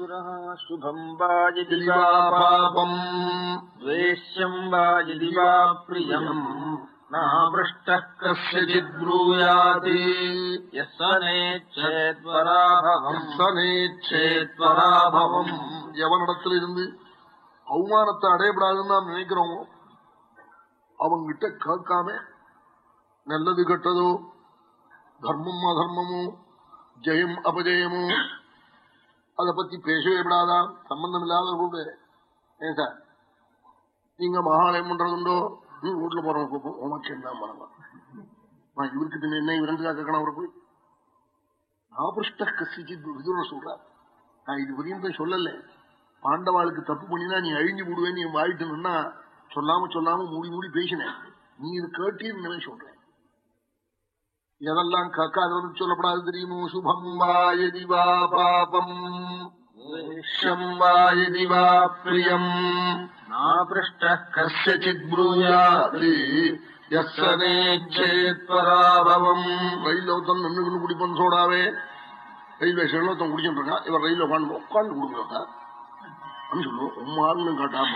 असुरः शुभम् वा यदि यदि वा वा पापम् पापम् द्वेष्यम् वा यदि वा प्रियम् नापृष्टः कस्यचित् ब्रूयाति यः स नेच्छेत्वराभवम् சனேச்சேத்வராபவம் எவனிடத்துல இருந்து அவமானத்தை அடையப்படாதுன்னு நாம் நினைக்கிறோமோ அவங்கிட்ட கேட்காம நல்லது கெட்டதோ தர்மம் அதர்மமோ ஜெயம் அபஜயமோ அதை பத்தி பேசவே விடாதா சம்பந்தம் இல்லாத கூட நீங்க மகாலயம் பண்றதுண்டோ வீட்டுல போறவங்க உமக்கு என்ன பண்ணலாம் நான் இவருக்கு என்ன இவரண்டுதான் கேட்கணும் அவருக்கு நாபிருஷ்ட விதுர சொல்றார் நான் இது வரையும் சொல்லல பாண்டவாளுக்கு தப்பு பண்ணினா நீ அழிஞ்சு விடுவேன் நீ வாயிட்டுனா சொல்லாம சொல்லாம மூடி மூடி பேசினேன் நீ இது கேட்டீர்னு சொல்றேன் எதெல்லாம் காக்காதவன் சொல்லப்படாது தெரியுமோ சுபம் வாயதிவா பாபம் வாயதிவா பிரியம் நாபிருஷ்ட கசித் ப்ரூயாது எஸ்ஸனேச்சேத்வராபவம் ரயில்ல ஒருத்தன் நின்றுக்கணும் குடிப்பன் சோடாவே ரயில்வே ஸ்டேஷன்ல ஒருத்தன் குடிச்சுட்டு இருக்கான் இவர் ரயில்ல உட்காந்து உட்காந்து கொடுக்குறாங்க அப்படின்னு சொல்லுவோம் உம்மாருன்னு காட்டாம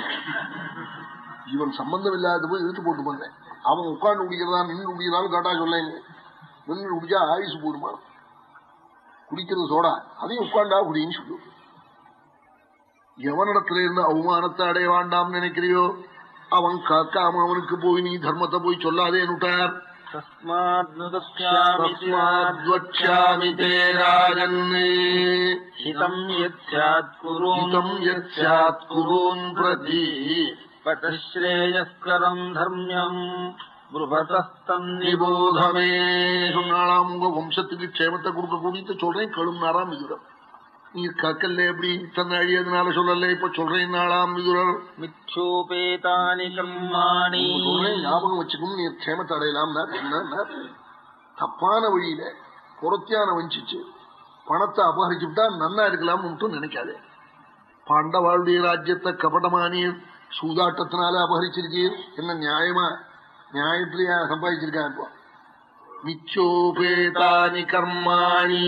இவன் சம்பந்தம் இல்லாத போய் இழுத்து போட்டு பண்ணேன் அவன் உட்காந்து குடிக்கிறதா நின்று குடிக்கிறான்னு காட்டா சொல்லேங்க நீங்கள் குடிச்சா ஆயுசு போடுமா? குடிக்கிறது சோடா அதையும் உட்காண்டா குடின்னு சொல்லு. எவனிடத்துல இருந்து அவமானத்தை அடைய வேண்டாம் நினைக்கிறியோ அவன் காக்காம அவனுக்கு போய் நீ தர்மத்தை போய் சொல்லாதேனுட்டார் பிரதி. பதஸ்ரேயஸ்கரம் தர்மியம். மிருபதஸ்தன்னிபோதமே சொன்னாலாம் உங்க வம்சத்துக்கு க்ஷேமத்தை கொடுக்க கூடியது சொல்றேன் கழும்னாராம் மிதுரம் நீ கக்கல்ல எப்படி தன்னை அழியதுனால சொல்லல இப்ப சொல்றேன் நாளாம் மிதுரர். மிச்சோபேதானி கர்மாணி. ஞாபகம் வச்சுக்கும் நீ க்ஷேமத்தை அடையலாம் தப்பான வழியில புறத்தியான வஞ்சிச்சு. பணத்தை அபகரிச்சுட்டா நன்னா இருக்கலாம் மட்டும் நினைக்காதே. பாண்டவாளுடைய ராஜ்யத்தை கபடமானியர் சூதாட்டத்தினால அபகரிச்சிருக்கீர். என்ன நியாயமா? இப்படியா சம்பாதிச்சிருக்கான் இப்போ மிச்சோபேதானி கர்மாணி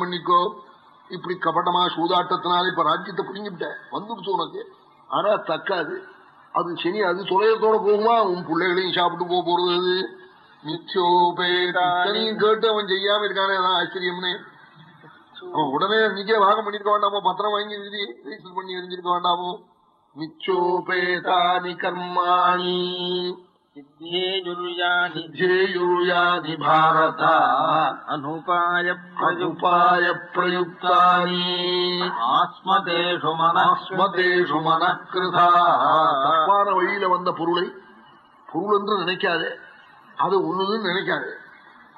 பண்ணிக்கோ இப்படி கபடமா சூதாட்டத்தினால இப்ப ராஜ்யத்தை பிடிங்கிட்ட வந்துடுச்சு உனக்கு. ஆனா தக்காது. அது சரி அது துளையத்தோட போகுமா? உன் பிள்ளைகளையும் சாப்பிட்டு போக போறது அது மிச்சோபேதானி கேட்டு அவன் செய்யாம இருக்கானே ஆச்சரியம்னு. உடனே நீக்கே வாகம் பண்ணிருக்க வேண்டாமோ? பத்திரம் வாங்கி எழுதி ரிஜிஸ்டர் பண்ணி எரிஞ்சிருக்க வேண்டாமோ? மிச்சோபேதானி கர்மாணி. அனுபாய பிரயுபாய பிரயுக்தானி ஆஸ்மதேஷு மனஸ்மதேஷு மனக்கிருதா தப்பான வழியில வந்த பொருளை பொருள் என்று நினைக்காதே. அது ஒண்ணுன்னு நினைக்காதே.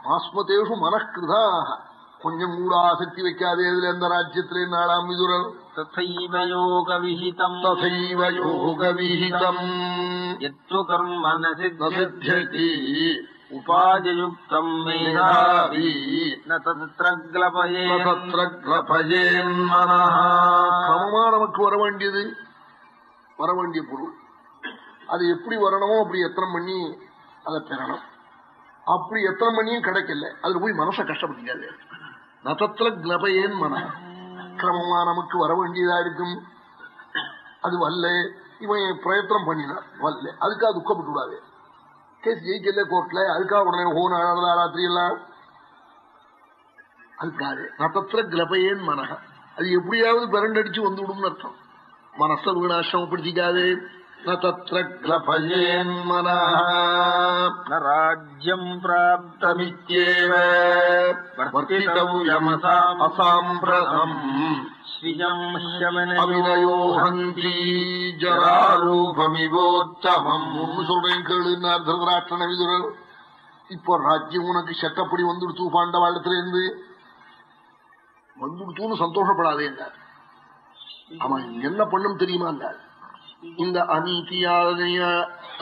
ஆஸ்மதேஷு மனக்கிருதாக கொஞ்சம் கூட ஆசக்தி வைக்காதே இதுல எந்த ராஜ்யத்திலே நாளாம் மிதுரர்? உபாதியுக்தம் மேதாவி சமமா நமக்கு வர வேண்டியது? வர வேண்டிய பொருள். அது எப்படி வரணுமோ அப்படி எத்தனை பண்ணி அதை பெறணும். அப்படி எத்தனை மணியும் கிடைக்கல. அதுல போய் மனச கஷ்டப்படுத்திக்காது. நதத்துல கிளபையேன் மன கிரமமா நமக்கு வர வேண்டியதா இருக்கும். அது வல்ல. இவன் பிரயத்தனம் பண்ணினான். வல்ல. அதுக்காக துக்கப்பட்டு விடாது கேஸ் ஜெயிக்கல கோர்ட்ல. அதுக்காக உடனே ஹோ நாளா ராத்திரி எல்லாம். அதுக்காக நதத்துல கிளபையேன் மனக அது எப்படியாவது பிறண்டடிச்சு வந்து விடும்னு அர்த்தம். மனச வீணாசிரமப்படுத்திக்காது. ராஜ்யம் பிராப்தமித்யேவிதவ்யமசாம்பிரதம் அபிநயோஹந்தி ஜராரூபமிவோத்தமம் சொல்றேன் கேளுன்னார் திருதராட்டன விதுரர் இப்போ ராஜ்யம் உனக்கு செட்டப்படி வந்துடுத்து பாண்டவாளத்திலிருந்து வந்துடுத்துன்னு சந்தோஷப்படாதே என்றார் அவன் என்ன பண்ணும் தெரியுமா என்றார் இந்த அநீதியான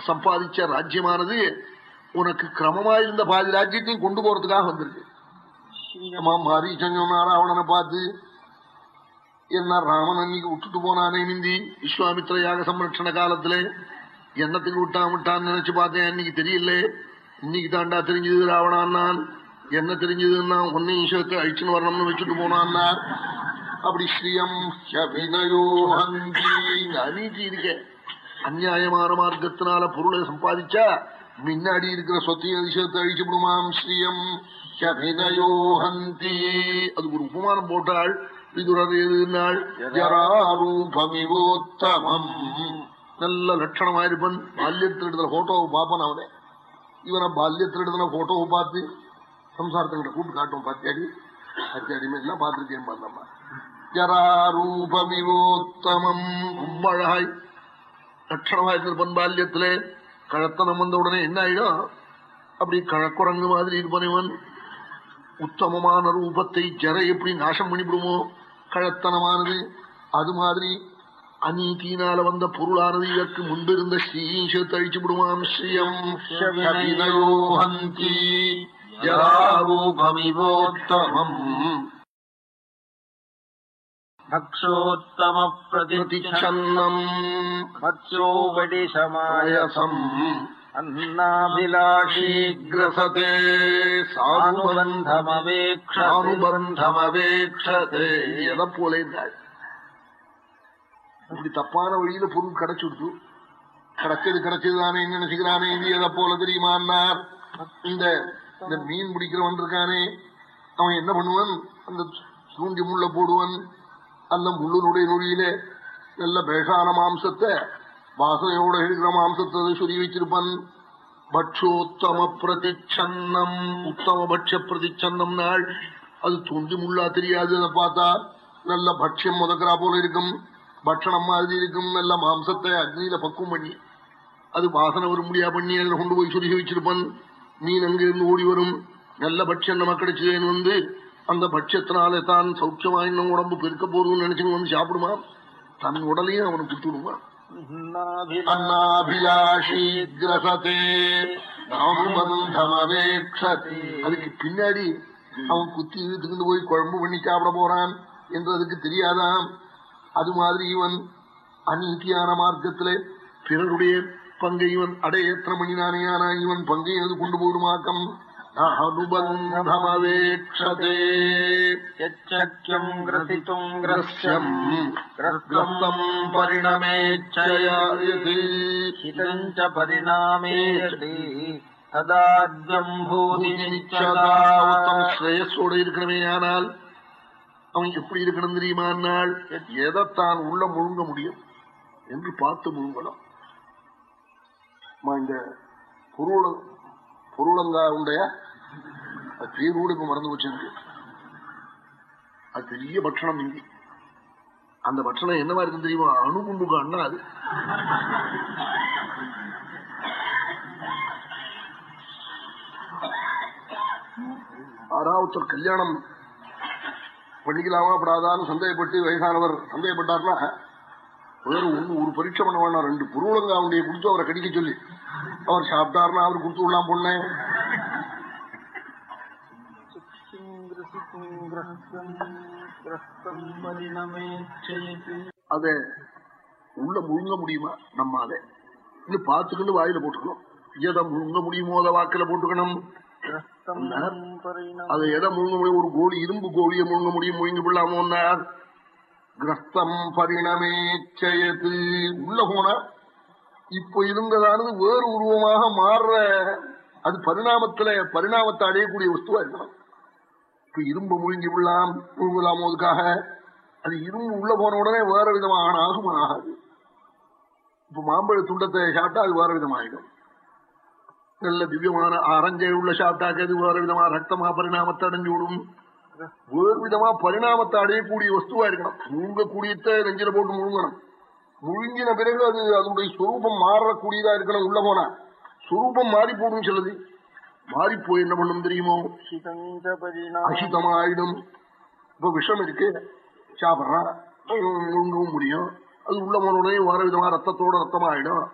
சம்பாதிச்ச ராஜ்யமானது உனக்கு கிரமமா இருந்த பாதி ராஜ்யத்தையும் கொண்டு போறதுக்காக வந்திருக்கு. ஆமா ராவணனை பார்த்து என்ன ராமன் அன்னைக்கு விட்டுட்டு போனானே மிந்தி விஸ்வாமித்திர யாக சம்ரட்சண காலத்துல என்னத்துக்கு விட்டான் விட்டான்னு நினைச்சு பார்த்தேன் அன்னைக்கு தெரியல. இன்னைக்கு தாண்டா தெரிஞ்சது ராவணான் என்ன தெரிஞ்சதுன்னா ஒன்னையும் ஈஸ்வரத்தை அழிச்சுன்னு வரணும்னு வச்சுட்டு போனான்னார் அப்படி ஸ்ரீயம் அநீதி இருக்க. அந்நியாயமான மார்க்கத்தினால பொருளை சம்பாதிச்சா முன்னாடி இருக்கிற சொத்தையும் அதிசயத்தை அழிச்சுவிடுமாம் ஸ்ரீயம் ஹந்தி. அது ஒரு உபமானம் போட்டாள் விதுரர் எதுனாள் ஜராரூபமிவோத்தமம் நல்ல லட்சணமா இருப்பன். பால்யத்தில் எடுத்த போட்டோவை பார்ப்பன் அவனே. இவனை பால்யத்தில் எடுத்த போட்டோவை பார்த்து சம்சாரத்திட்ட கூப்பிட்டு காட்டும் பார்த்தியாடி பாத்தியாடி எல்லாம் பார்த்திருக்கேன் பார்த்தம்மா ஜராரூபமிவோத்தமம் ரொம்ப அழகாய். லட்சணமா இருந்திருப்பன் பால்யத்திலே கழத்தனம் வந்த உடனே என்ன ஆயிடும்? அப்படி கழக்குரங்கு மாதிரி இருப்பனவன் உத்தமமான ரூபத்தை ஜரை எப்படி நாசம் பண்ணிவிடுமோ? கழத்தனமானது. அது மாதிரி அநீதியினால வந்த பொருளானது இதற்கு முன்பிருந்த ஸ்ரீஷத்தை அழிச்சு விடுவான். ஸ்ரீயம் ൂപമിവോത്തമം ഭക്ഷോത്തമപ്രതിച്ഛന്നം ഭക്ഷോപടിശമായസം അന്നാഭിലാഷീഗ്രസത്തെ സാനുബന്ധമവേക്ഷാനുബന്ധമവേക്ഷത്തെ എതപ്പോലെ இப்படி தப்பான வழியில பொருள் கிடைச்சுடுது கிடைச்சது கிடைச்சதுதானே நினைச்சுக்கிறானே இது எதை போல தெரியுமான்னார் இந்த இந்த மீன் பிடிக்கிறவன் இருக்கானே அவன் என்ன பண்ணுவான்? அந்த தூண்டி முள்ள போடுவான். அந்த முள்ளுனுடைய நொழியில நல்ல பேஷான மாம்சத்தை வாசனையோட இருக்கிற மாம்சத்தை சொல்லி வச்சிருப்பான் பட்சோத்தம பிரதிச்சன்னம். உத்தம பட்ச பிரதிச்சன்னம் நாள். அது தூண்டி முள்ளா தெரியாது அதை பார்த்தா. நல்ல பட்சியம் முதக்கிறா போல இருக்கும். பட்சணம் மாதிரி இருக்கும். நல்ல மாம்சத்தை அக்னியில பக்குவம் பண்ணி அது வாசனை வரும் முடியா பண்ணி அதில் கொண்டு போய் சொல்லி வச்சிருப்பான் மீன் அங்கிருந்து ஓடி வரும்? நல்ல பட்சம் நம்ம கிடைச்சதுன்னு வந்து அந்த பட்சத்தினாலே தான் சௌக்கியமா இன்னும் உடம்பு பெருக்க போறதுன்னு நினைச்சுன்னு வந்து சாப்பிடுமா? தன் உடலையும் அவனுக்கு குத்துடுவான் அதுக்கு பின்னாடி அவன் குத்தி இழுத்துக்கிட்டு போய் குழம்பு பண்ணி சாப்பிட போறான் என்று அதுக்கு தெரியாதாம். அது மாதிரி இவன் அநீதியான மார்க்கத்திலே பிறருடைய பங்கை இவன் அடையற்ற மணினானேயானா இவன் பங்கை எனது கொண்டு போடுமாக்கம். பரிணாமே ஸ்ரேயஸோடு இருக்கணுமே ஆனால் அவன் எப்படி இருக்கணும் தெரியுமா நாள் எதைத்தான் உள்ள முழுங்க முடியும் என்று பார்த்து முழுங்கலாம். இந்த பொருள பொருளங்கா உண்டைய? அது பேரோடு இப்ப மறந்து வச்சிருக்கு அது பெரிய பட்சணம் இங்கே. அந்த பட்சணம் என்னவா இருக்குன்னு தெரியுமா? அணுகுண்டுக்கு அண்ணா அது. ஆறாவத்தர் கல்யாணம் பண்ணிக்கலாமா படாதான்னு சந்தேகப்பட்டு வயசானவர் சந்தேகப்பட்டார்னா வேறு ஒண்ணு ஒரு பரீட்சை பண்ண வேண்டாம் ரெண்டு புருவலங்க அவனுடைய கொடுத்து அவரை கடிக்க சொல்லி. அவர் சாப்பிட்டாருன்னா அவர் கொடுத்து விடலாம் பொண்ணேன் அத உள்ள முழுங்க முடியுமா? நம்ம அதை இன்னும் பார்த்துக்கிட்டு வாயில போட்டுக்கணும். எதை முழுங்க முடியுமோ அதை வாக்கில போட்டுக்கணும். அதை எதை முழுங்க முடியும்? ஒரு கோழி இரும்பு கோழியை முழுங்க முடியும் முழுங்கி விடலாமோன்னார் கிரஸ்தம் பரிணமேச்சயது. உள்ள போனா இப்ப இருந்ததானது வேறு உருவமாக மாறுற அது பரிணாமத்துல பரிணாமத்தை அடையக்கூடிய வஸ்துவா இருக்கணும். இப்ப இரும்பு முழுங்கி விடலாம் முழுங்கலாமோ அதுக்காக அது இரும்பு உள்ள போன உடனே வேற விதமான ஆகும் ஆகாது. இப்ப மாம்பழ துண்டத்தை சாப்பிட்டா அது வேற விதமாயிடும். நல்ல திவ்யமான அரஞ்சை உள்ள சாப்பிட்டாக்கு அது வேற விதமா ரத்தமா பரிணாமத்தை அடைஞ்சு விடும் வேறு விதமா பரிணாமத்தை அடையக்கூடிய வஸ்துவா இருக்கணும். முழுங்கக்கூடியத்தை நெஞ்சில போட்டு முழுங்கணும். முழுங்கின பிறகு அது அதனுடைய சுரூபம் மாறக்கூடியதா இருக்கணும் உள்ள போனா. சுரூபம் மாறி போடும் சொல்லுது. மாறி போய் என்ன பண்ணும் தெரியுமோ? அசிதமாயிடும். இப்ப விஷம் இருக்கு. சாப்பிட்றான். முழுங்கவும் முடியும். அது உள்ள போன உடனே வேற விதமா ரத்தத்தோட ரத்தமாயிடும்.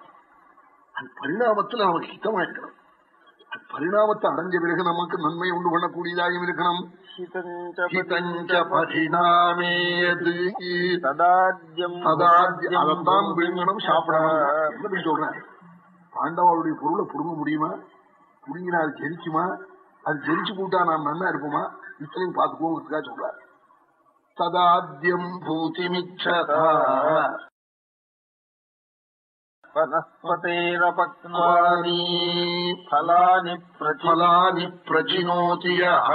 அது பரிணாமத்துல நமக்கு ஹிதமா இருக்கணும் பரிணாமத்தை அடைஞ்ச பிறகு நமக்கு நன்மை உண்டு பண்ணக்கூடியதாகவும் இருக்கணும். ததாத்யம் அதைத்தான் விழுங்கணும் சாப்பிடணும் சொல்றேன் பாண்டவாவுடைய பொருளை புடுங்க முடியுமா? புடுங்கினா அது கெரிக்குமா அது ஜெயிச்சு போட்டா நாம் நன்னா இருப்போமா? இத்தனையும் பார்த்துக்கோங்கிறதுக்காக சொல்றாரு. சதாத்யம் பூதிமிச்சதா वनस्पतेरपक्वानि फलानि फलानि प्रचिनोति यः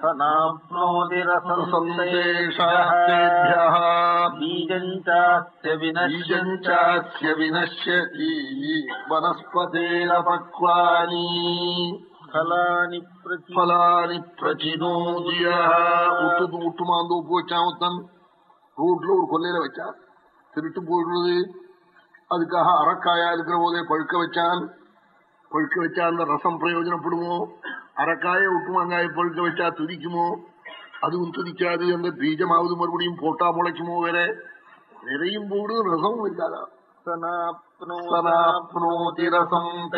प्रनाप्नोति रससन्देशः सन्देशास्तेभ्यः बीजम् चास्य बीजम् विनश्यम् चास्य विनश्यति वनस्पतेरपक्वानि फलानि प्रचि फलानि प्रचिनोति यः விட்டு விட்டுமாந்து உப்பு வச்சான் ஒருத்தன் ரோட்ல ஒரு கொல்லையில வச்சான் திருட்டு போயிடுறது அதுக்காக அறக்காயா இருக்கிற போதே பழுக்க வச்சான். பழுக்க வச்சா அந்த ரசம் பிரயோஜனப்படுமோ? அறக்காய விட்டு மாங்காய பழுக்க வச்சா துதிக்குமோ? அதுவும் துதிக்காது. அந்த பீஜமாவது மறுபடியும் போட்டா முளைக்குமோ வேற? நிறையும் போடு ரசமும் இருக்காதா? சனாப்னோதி ரசம்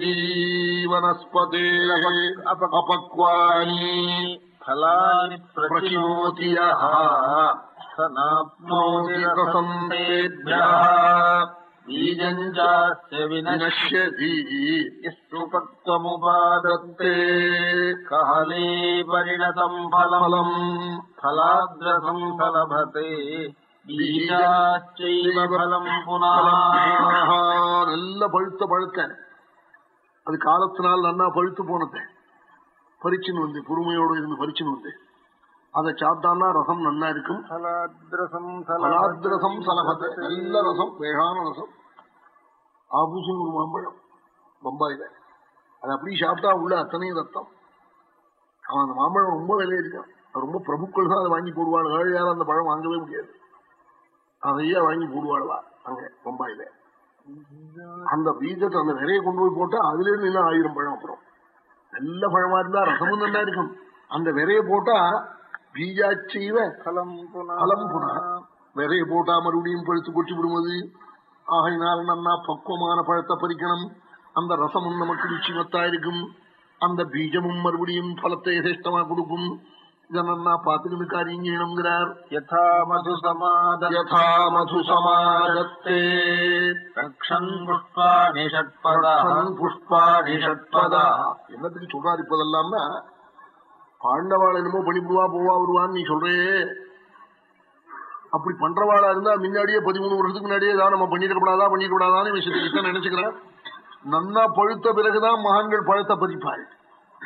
ஜீவனஸ்பதே அபக்வாணி பிரச்சினோதியா ீஜஞ்சாஸ்யமுபாதத்தே கஹலே பரிணதம் பலமலம் ஃபலாத்ரசம் சலபதே நல்ல பழுத்த பழுத்த அது காலத்தினால் நல்லா பழுத்து போனது. பறிச்சுன்னு வந்து பொறுமையோடு இருந்து பறிச்சுன்னு வந்து. அதை சாப்பிட்டான்னா ரசம் நல்லா இருக்கும். சலாத்ரசம் சலபத்து நல்ல ரசம் வேகான ரசம். ஆபூசம் ஒரு மாம்பழம் பம்பாயில. அது அப்படி சாப்பிட்டா உள்ள அத்தனையும் ரத்தம். அவன் அந்த மாம்பழம் ரொம்ப விலையிருக்கான் ரொம்ப பிரபுக்கள் தான் அதை வாங்கி போடுவாள். யாரும் அந்த பழம் வாங்கவே முடியாது. அதையே வாங்கி போடுவாள்வா அங்க பம்பாயில. அந்த பீஜத்தை அந்த நிறைய கொண்டு போய் போட்டா அதுல இருந்து எல்லாம் ஆயிரம் பழம் அப்புறம். நல்ல பழமா இருந்தா ரசமும் நல்லா இருக்கும். அந்த விரைய போட்டா பீஜாச்செய்வ பலம் பலம் புனா. விதைய போட்டா மறுபடியும் பழுத்து கொட்டி விடுவது. ஆகையினால் நன்னா பக்குவமான பழத்தை பறிக்கணும். அந்த ரசமும் நமக்கு ருச்சிமத்தா இருக்கும். அந்த பீஜமும் மறுபடியும் பலத்தை யதேஷ்டமா கொடுக்கும். இதை நன்னா பார்த்துக்கிட்டு காரியம் செய்யணுங்கிறார். யதா மது சமாதா மது சமாதத்தே. புஷ்பா நிஷட்பதா புஷ்பா நிஷட்பதா என்னத்துக்கு சொல்றாரு இப்பதெல்லாம்னா பாண்டவாள் என்னமோ பண்ணிவிடுவா போவா வருவான்னு நீ சொல்றே. அப்படி பண்றவாளா இருந்தா முன்னாடியே பதிமூணு வருஷத்துக்கு முன்னாடியே ஏதாவது நம்ம பண்ணிருக்கப்படாதா பண்ணிருக்கப்படாதான்னு விஷயத்தை நினைச்சுக்கிறேன். நன்னா பழுத்த பிறகுதான் மகான்கள் பழத்தை பறிப்பாள்.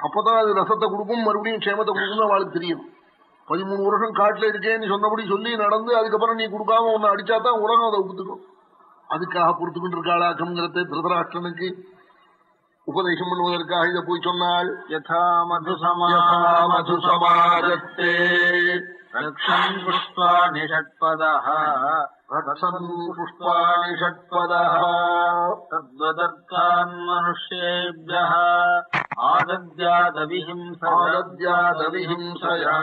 அப்பதான் அது ரசத்தை கொடுக்கும் மறுபடியும் க்ஷேமத்தை கொடுக்கும் அவளுக்கு தெரியும். பதிமூணு வருஷம் காட்டுல இருக்கேன்னு சொன்னபடி சொல்லி நடந்து அதுக்கப்புறம் நீ கொடுக்காம உன்னை அடிச்சாதான் உலகம் அதை ஒப்புத்துக்கும். அதுக்காக பொறுத்துக்கிட்டு இருக்காளாக்கம்ங்கிறத திருதராஷ்டனுக்கு உபதேசம் பண்ணுவதற்காக இதை போய் சொன்னால் யதா மது சமாஜத்தே புஷ்பாணி ஷட்பதா புஷ்பாணி ஷட்பதா தத்வதர்த்தான் மனுஷேபிய ஆதத்யாதவிஹிம்சயா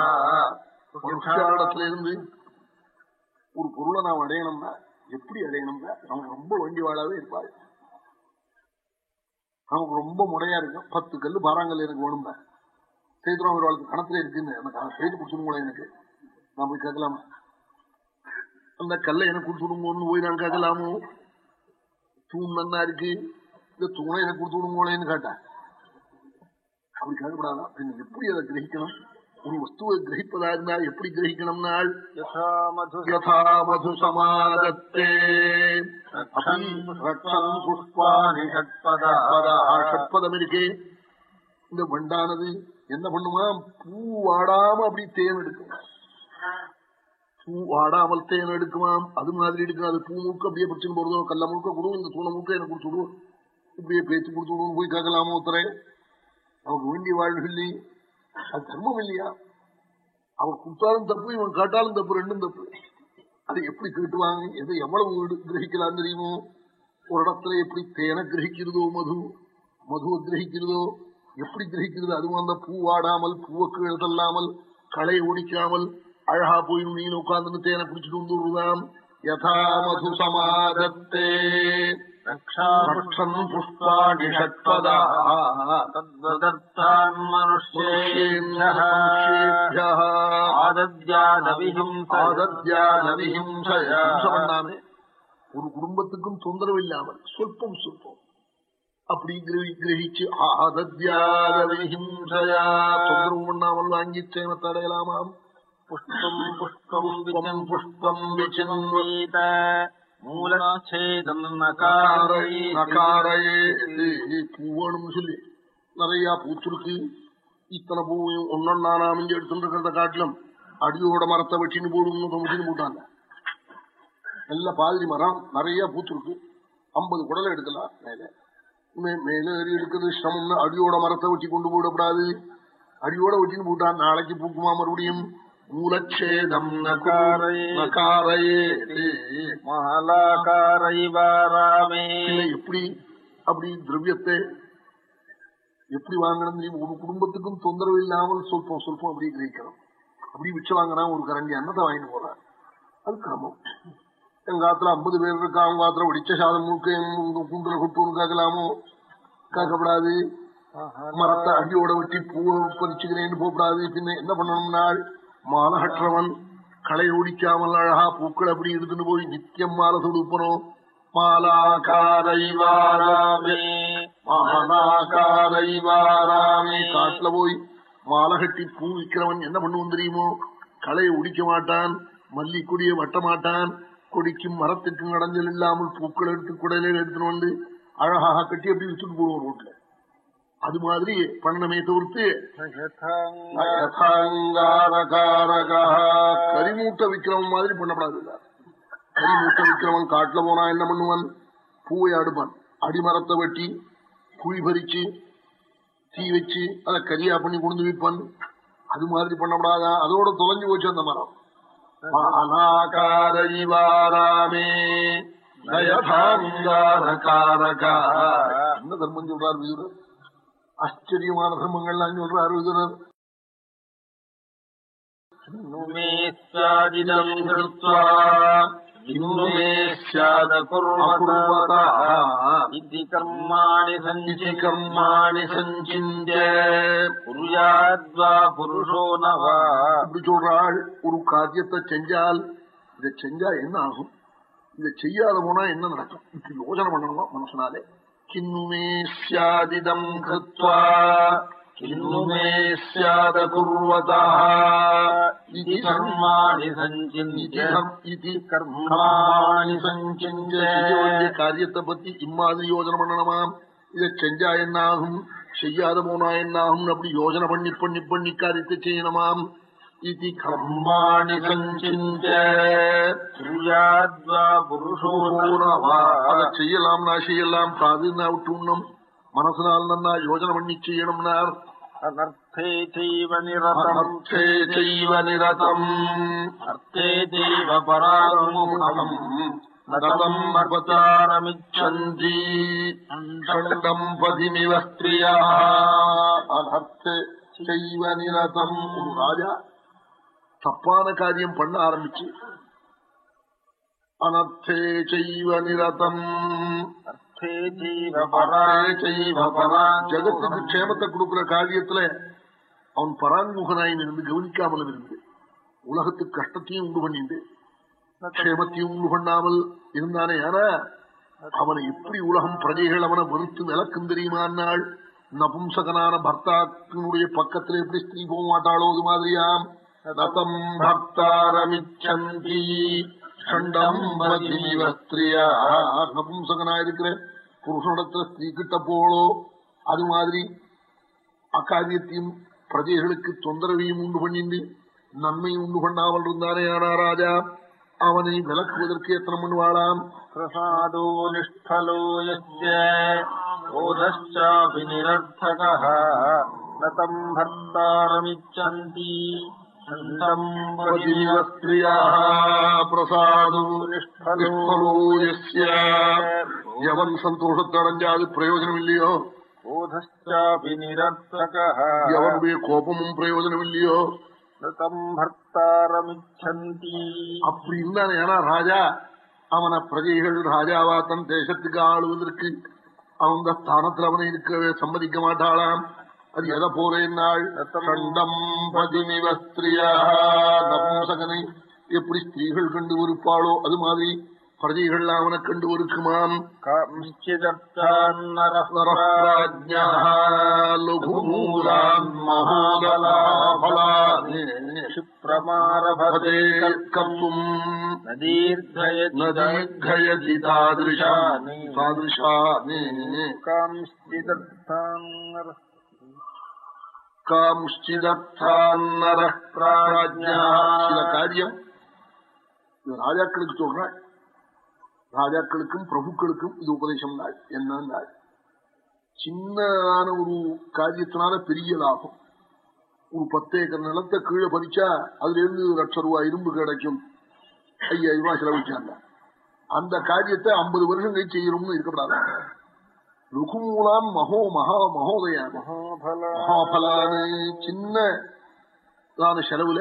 புருஷாடத்திலிருந்து ஒரு பொருளை நாம் அடையணும்னா எப்படி அடையணும்னா நமக்கு ரொம்ப வேண்டி வாழாவே இருப்பாள். நமக்கு ரொம்ப முறையா இருக்கும். பத்து கல்லு பாறாங்கல் எனக்கு வேணும்னா சேதுராம் ஒரு வாழ்க்கை கணத்துல இருக்குன்னு. எனக்கு சேர்த்து கொடுத்துருங்களேன் எனக்கு. நான் போய் கேட்கலாமா? அந்த கல்லை எனக்கு கொடுத்துடுங்கன்னு போய் நான் கேட்கலாமோ? தூண் நன்னா இருக்கு. இந்த தூணை எனக்கு கொடுத்து விடுங்களேன்னு கேட்டேன். அப்படி கேட்கக்கூடாதான் எப்படி அதை கிரகிக்கணும் ஒரு வஸ்துவை கிரகிப்பதா இருந்தால் எப்படி கிரகிக்கணும்னால்? ஷட்பதம் இருக்கே. இந்த வண்டானது என்ன பண்ணுமா? பூ வாடாம அப்படி தேன் எடுக்கும்? பூ வாடாமல் தேன் எடுக்குமாம். அது மாதிரி எடுக்கும்? அது பூ மூக்க அப்படியே பிடிச்சுன்னு போறதோ கல்ல முழுக்க கொடுவோம் இந்த தூணை முழுக்க எனக்கு கொடுத்துடுவோம் இப்படியே பேச்சு கொடுத்துடுவோம் போய் கேட்கலாமோ ஒருத்தரை? அவருக்கு வேண்டிய வாழ்வு சொல்லி அது தர்மம் இல்லையா அவன் கொடுத்தாலும் தப்பு இவன் கேட்டாலும் தப்பு ரெண்டும் தப்பு. அதை எப்படி கேட்டுவாங்க எதை எவ்வளவு கிரகிக்கலாம் தெரியுமோ? ஒரு இடத்துல எப்படி தேனை கிரகிக்கிறதோ மது? மதுவை கிரகிக்கிறதோ? எப்படி கிரகிக்கிறது? அதுவும் அந்த பூ வாடாமல் பூவை கீழே தள்ளாமல் களை ஒடிக்காமல் அழகா போய் நீ உட்காந்து தேனை குடிச்சிட்டு வந்துடுறதாம். யதா மதுசமாதத்தே ரக்ஷாபக்ஷம் புஷ்பாணி ஷட்பதாக ஒரு குடும்பத்துக்கும் தொந்தரவு இல்லாமல் சொல்பம் சொல்பம் அப்படி கிரகிச்சு ஆதத்யாதவிஹிம்சயா தொந்தரவு பண்ணாமல் வாங்கி சேமத்தடையலாமாம் புஷ்பம் புஷ்பம் விஜம் புஷ்பம் விச்சின்வல்த மூலச்சேதம் நகாரையே நகாரையே பூவணும் சொல்லி நிறைய பூத்திருக்கு இத்தனை பூவையும் ஒன்னும் நானா அமைஞ்சு எடுத்துட்டு இருக்கிறத காட்டிலும் அடியோட மரத்தை வச்சின்னு போடும்னு முடிச்சுன்னு போட்டாங்க நல்ல பாதிரி மரம் நிறைய பூத்திருக்கு ஐம்பது குடலை எடுக்கலாம் மேலே மேலே ஏறி எடுக்கிறது சிரமம்னு அடியோட மரத்தை வச்சு கொண்டு போயிடக்கூடாது அடியோட வச்சுன்னு போட்டான் நாளைக்கு பூக்குமா மறுபடியும் மூலக்ஷேதம் எப்படி அப்படி திரவியத்தை எப்படி வாங்கணும் ஒரு குடும்பத்துக்கும் தொந்தரவு இல்லாமல் சொல்பம் சொல்பம் அப்படி கிரகிக்கணும் அப்படி விச்சு வாங்கினா ஒரு கரண்டி அன்னத்தை வாங்கிட்டு போறான் அது கிரமம். எங்காத்துல ஐம்பது பேர் இருக்கா அவங்க ஆத்துல வடிச்ச சாதம் முழுக்க குண்டுல குட்டுன்னு கேட்கலாமோ? கேட்கப்படாது. மரத்தை அடியோட வெட்டி பூவை பறிச்சுக்கிறேன்னு போகப்படாது. பின்ன என்ன பண்ணணும்னா மாலை களை ஓடிக்காமல் அழகா பூக்கள் அப்படி எடுத்துட்டு போய் நித்தியம் மாலை தொடுப்பனோ? மாலாக்காரைவாராமே மாலாக்காரைவாராமே காட்டுல போய் மாலை கட்டி பூ விக்கிறவன் என்ன பண்ணுவோம் தெரியுமோ? களை ஒடிக்க மாட்டான் மல்லிக்கொடியை வட்ட மாட்டான் கொடிக்கும் மரத்துக்கும் அடைஞ்சல் இல்லாமல் பூக்கள் எடுத்து குடையில எடுத்துன்னு வந்து அழகாக கட்டி அப்படி வித்துட்டு போடுவோம் ரோட்ல. அது மாதிரி பண்ணமே தவிர்த்து கரிமூட்டை விக்கிறவன் மாதிரி பண்ணப்படாது. கரிமூட்டை விக்கிறவன் காட்டுல போனா என்ன பண்ணுவான்? பூவை அடுப்பான். அடிமரத்தை வெட்டி குழி பறிச்சு தீ வச்சு அதை கரியா பண்ணி கொண்டு விற்பான் அது மாதிரி பண்ணப்படாதா? அதோட தொலைஞ்சு போச்சு அந்த மரம். நயதாங்காரகாரகா என்ன தர்மம் சொல்றார் விதுரர்? ஆச்சரியமான தர்மங்கள்லாம் சொல்றாரு இதனர் கர்மாணி சஞ்சி கர்மாணி சஞ்சிந்திய புரியாத்வா புருஷோ நவா. அப்படி சொல்றாள் ஒரு காரியத்தை செஞ்சால் இதை செஞ்சா என்ன ஆகும்? இதை செய்யாத போனா என்ன நடக்கும்? இப்படி யோசனை பண்ணணுமா மனசனாலே கிண்ணுமே சியாதிதம் கிருத்வா கிண்ணுமே சியாத குர்வதாதி கர்மாணி சஞ்சிந்தி கர்மாணி சஞ்சிஞ்ச காரியத்தை பத்தி இம்மாதிரி யோஜனை பண்ணணுமாம் இதை செஞ்சா என்னாகும் செய்யாத போனா என்னாகும் அப்படி யோஜனை பண்ணி பண்ணி பண்ணி காரியத்தை செய்யணுமாம் இது கர்மாணி செய்யலாம் நான் செய்யலாம். காதுன்னா விட்டுணும் மனசுனால் நன்னா யோஜனை பண்ணி செய்யணும்னா அனர்த்தே செய்வ நிரதம். அர்த்தே செய்வ நிரதம். அர்த்தே செய்வ பராமுகம் நதம் அபச்சாரமிச்சந்தி அண்டம் பதிமிவஸ்திரியா அனர்த்தே செய்வ நிரதம். ராஜா தப்பான காரியம் பண்ண ஆரம்பிச்சு. அனர்த்தே செய்வ நிரதம். ஜகத்துக்கு க்ஷேமத்தை கொடுக்கிற காரியத்துல அவன் பரான்முகனாய் இருந்து கவனிக்காமல் இருந்து உலகத்துக்கு கஷ்டத்தையும் உண்டு பண்ணிட்டு க்ஷேமத்தையும் உண்டு பண்ணாமல் இருந்தானே ஆனா அவனை எப்படி உலகம் பிரஜைகள் அவனை வெறுத்து விளக்கும் தெரியுமானால் நபும்சகனான பர்த்தாக்கினுடைய பக்கத்துல எப்படி ஸ்திரீ போக மாட்டாளோ அது மாதிரியாம். நதம் பர்த்தாரமிச்சந்தி சண்டம் ஸ்திரியா நபும்சகனா இருக்கிற புருஷனிடத்துல ஸ்திரீ கிட்ட போளோ அது மாதிரி அக்காரியத்தையும் பிரஜைகளுக்கு தொந்தரவையும் உண்டு பண்ணிண்டு நன்மையும் உண்டு பண்ணாமல் இருந்தானே ஆனா ராஜா அவனை விளக்குவதற்கு எத்தனை பண்ணுவாளாம் प्रसादो निष्फलो यस्य क्रोधश्चापि निरर्थकः न तम् भर्तारमिच्छन्ति सन्तम् பதிவ ஸ்திரியா பிரசாதோ நிஷ்பலோ யஸ்ய எவன் യവൻ സന്തോഷത്തടഞ്ഞാത് പ്രയോജനമില്ലയോ? യവന്റെ കോപമും പ്രയോജനമില്ലയോ? அப்படி இருந்தான் ஏன்னா ராஜா அவன பிரஜைகள் ராஜாவா தன் தேசத்துக்கு ஆளுவதற்கு அவன் ஸ்தானத்தில் அவனை இருக்கவே சம்மதிக்க மாட்டாளாம் அது எதை போல என்னாள் கண்டம் பதிமிவஸ்திரியா நபும்சகனை எப்படி ஸ்திரீகள் கண்டு விருப்பாளோ அது மாதிரி பிரஜைகள் அவனை கண்டு ஒருக்குமாம் கம்சிதர்த்தான் காமுஷ்டிதர்த்தான்னர பிராஜ்யா சில காரியம் ராஜாக்களுக்கு சொல்றாள் ராஜாக்களுக்கும் பிரபுக்களுக்கும் இது உபதேசம் நாள். என்ன நாள்? சின்னதான ஒரு காரியத்தினால பெரிய லாபம். ஒரு பத்து ஏக்கர் நிலத்தை கீழே பறிச்சா அதுல இருந்து லட்சம் ரூபாய் இரும்பு கிடைக்கும். ஐயாயிரம் ரூபாய் செலவிச்சாங்க அந்த காரியத்தை ஐம்பது வருஷம் கை செய்யணும்னு இருக்கப்படாதான் ருகுமூலாம் மகோ மகா மகோதயா. மகாபலான. சின்ன செலவுல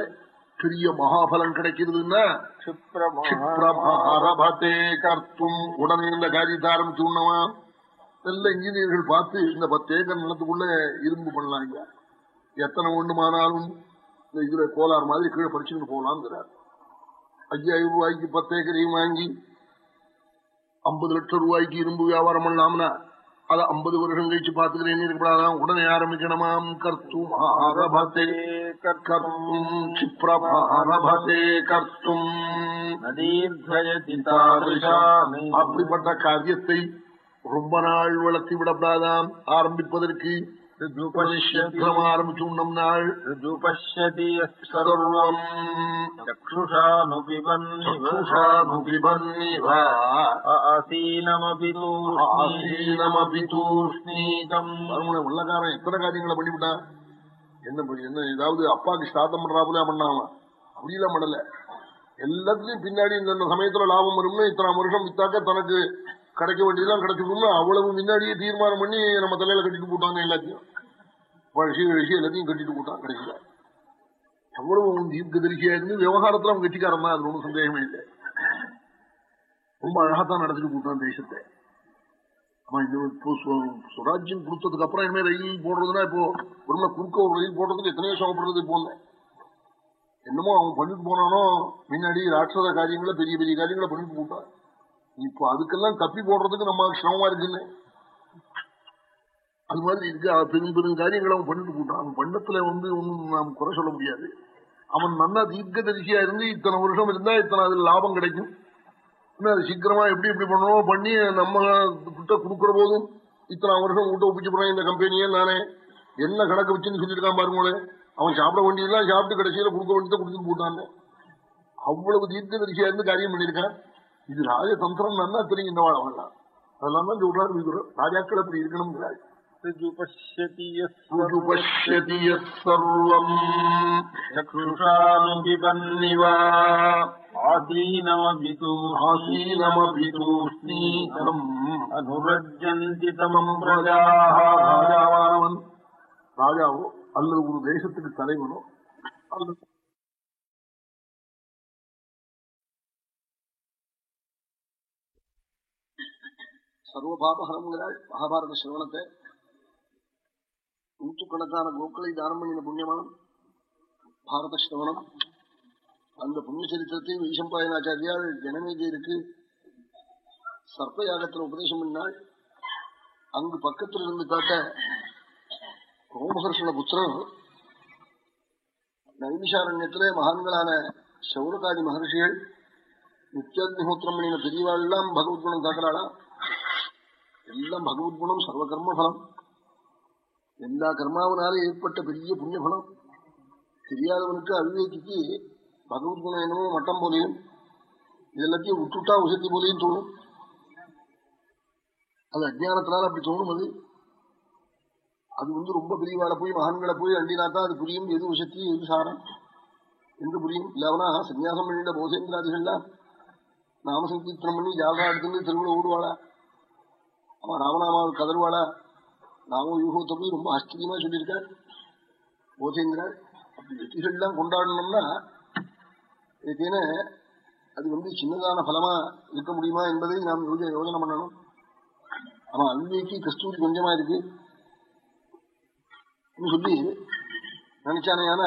பெரிய மகாபலம் கிடைக்கிறதுன்னா கர்த்தும் உடனே இந்த காரியத்தை ஆரம்பிச்சு உண்ணவா நல்ல இன்ஜினியர்கள் பார்த்து இந்த பத்து ஏக்கர் நிலத்துக்குள்ள இரும்பு பண்ணலாம் எத்தனை ஒண்ணுமானாலும் இந்த இதுல கோலார் மாதிரி கீழே படிச்சுட்டு போகலாம்ங்கிறார் ஐயாயிரம் ரூபாய்க்கு பத்து ஏக்கரையும் வாங்கி ஐம்பது லட்சம் ரூபாய்க்கு இரும்பு வியாபாரம் பண்ணலாம்னா அதை ஐம்பது வருஷம் கழிச்சு பாத்துக்கிறேன் இருக்கக்கூடாதான் உடனே ஆரம்பிக்கணுமாம் கர்த்தும் ஆரபத்தே கர்த்தும் க்ஷிப்ரபாரபதே கர்த்தும். அப்படிப்பட்ட காரியத்தை ரொம்ப நாள் வளர்த்தி விடப்படாதாம். ஆரம்பிப்பதற்கு ஆரம்பிச்சு உண்ணும் நாள் வெள்ளக்காரன் எத்தனை காரியங்களை பண்ணிவிட்டான் என்ன என்ன ஏதாவது அப்பாக்கு ஸ்டார்த்தம் பண்றாப்புல பண்ணாம அப்படிலாம் பண்ணல. எல்லாத்துலயும் பின்னாடி இந்த சமயத்துல லாபம் வரும்னு இத்தனை வருஷம் வித்தாக்க தனக்கு கிடைக்க வேண்டியதெல்லாம் கிடைச்சிருக்கும்னு அவ்வளவு முன்னாடியே தீர்மானம் பண்ணி நம்ம தலையில கட்டிட்டு போட்டாங்க எல்லாத்தையும். பழசி வழசி எல்லாத்தையும் கட்டிட்டு போட்டான் கடைசியில. எவ்வளவு தீர்க்க தரிசியா இருந்து விவகாரத்துல அவன் கட்சிக்காரன் தான் அது ஒன்றும் சந்தேகமே இல்லை. ரொம்ப அழகாத்தான் நடத்திட்டு போட்டான் தேசத்தை. இப்போ சுராஜ்யம் கொடுத்ததுக்கு அப்புறம் இனிமே ரயில் போடுறதுன்னா இப்போ ஒரு குறுக்க ஒரு ரயில் போடுறதுக்கு எத்தனையோ சமப்படுறது போல என்னமோ அவன் பண்ணிட்டு போனானோ முன்னாடி ராட்சத காரியங்களை பெரிய பெரிய காரியங்களை பண்ணிட்டு போட்டான். இப்போ அதுக்கெல்லாம் தப்பி போடுறதுக்கு நம்ம சிரமமா இருக்குன்னு. அது மாதிரி இருக்கு பெரும் பெரும் காரியங்களை அவன் பண்ணிட்டு போட்டான். அவன் பண்ணத்துல வந்து ஒன்றும் நாம் குறை சொல்ல முடியாது. அவன் நல்லா தீர்க்க தரிசியா இருந்து இத்தனை வருஷம் இருந்தா இத்தனை அதுல லாபம் கிடைக்கும். அது சீக்கிரமா எப்படி எப்படி பண்ணணும் பண்ணி நம்ம கிட்ட கொடுக்கற போதும் இத்தனை வருஷம் கூட்ட ஒப்பிச்சு போறேன் இந்த கம்பெனியே நானே என்ன கணக்கு வச்சுன்னு சொல்லியிருக்கான் பாருங்களேன் அவன் சாப்பிட வேண்டியதெல்லாம் சாப்பிட்டு கடைசியில கொடுக்க வேண்டியதை கொடுத்துட்டு போட்டான். அவ்வளவு தீர்க்க தரிசியா இருந்து காரியம் பண்ணியிருக்கான். இது ராஜதந்திரம் நல்லா தெரியும் இந்த வாழ அதெல்லாம் தான் சொல்றாரு விதுரர் ராஜாக்கள் அப்படி இருக்கணும்ங்கிறாள் ராஜாவோ அல்லது ஒரு தேசத்துக்கு தலைவனோ அல்லது சர்வபாபகரம்ங்கிறாள் மகாபாரத சிரவணத்தை நூற்றுக்கணக்கான கோக்களை தானம் பண்ணின புண்ணியமானம் பாரத சிரவணம். அந்த புண்ணிய சரித்திரத்தை வைசம்பாயனாச்சாரியால் ஜனமேஜருக்கு சர்ப்ப யாகத்தில் உபதேசம் பண்ணினாள் அங்கு பக்கத்தில் இருந்து காட்ட ரோமஹர்ஷன புத்திரர் நைமிஷாரண்யத்திலே மகான்களான சௌரகாதி மகர்ஷிகள் நித்தியாக்னிஹோத்திரம் பண்ணின பெரியவாள் எல்லாம் பகவத்குணம் காக்கிறாளா எல்லாம் பகவத் குணம் சர்வ கர்ம பலம் எல்லா கர்மாவனாலும் ஏற்பட்ட பெரிய புண்ணிய பலம் தெரியாதவனுக்கு அவிவேகிக்கு பகவத் குணம் என்னமோ மட்டம் போலையும் இதெல்லாத்தையும் விட்டுட்டா உசத்தி போலையும் தோணும். அது அஜானத்தினால அப்படி தோணும் அது. அது வந்து ரொம்ப பெரியவாளை போய் மகான்களை போய் அண்டினாத்தான் அது புரியும் எது உசத்தி எது சாரம் என்று புரியும். இல்லவனா சன்னியாசம் பண்ணிட்ட போசேந்திராதிகள்லாம் நாமசங்கீர்த்தனம் பண்ணி ஜாதா எடுத்துட்டு தெருவில் ஓடுவாளா? அவன் ராமநாமாவுக்கு கதர்வாளா? நாமும் யூகத்தை போய் ரொம்ப ஆச்சரியமா சொல்லியிருக்கார். போதேந்திரன் அப்படி வெற்றிகள்லாம் கொண்டாடணும்னா ஏதேன அது வந்து சின்னதான பலமா இருக்க முடியுமா என்பதை நாம் யோஜனை பண்ணணும். ஆமா அல்விக்கு கஸ்தூரி கொஞ்சமா இருக்கு. சொல்லி நினைச்சானேயான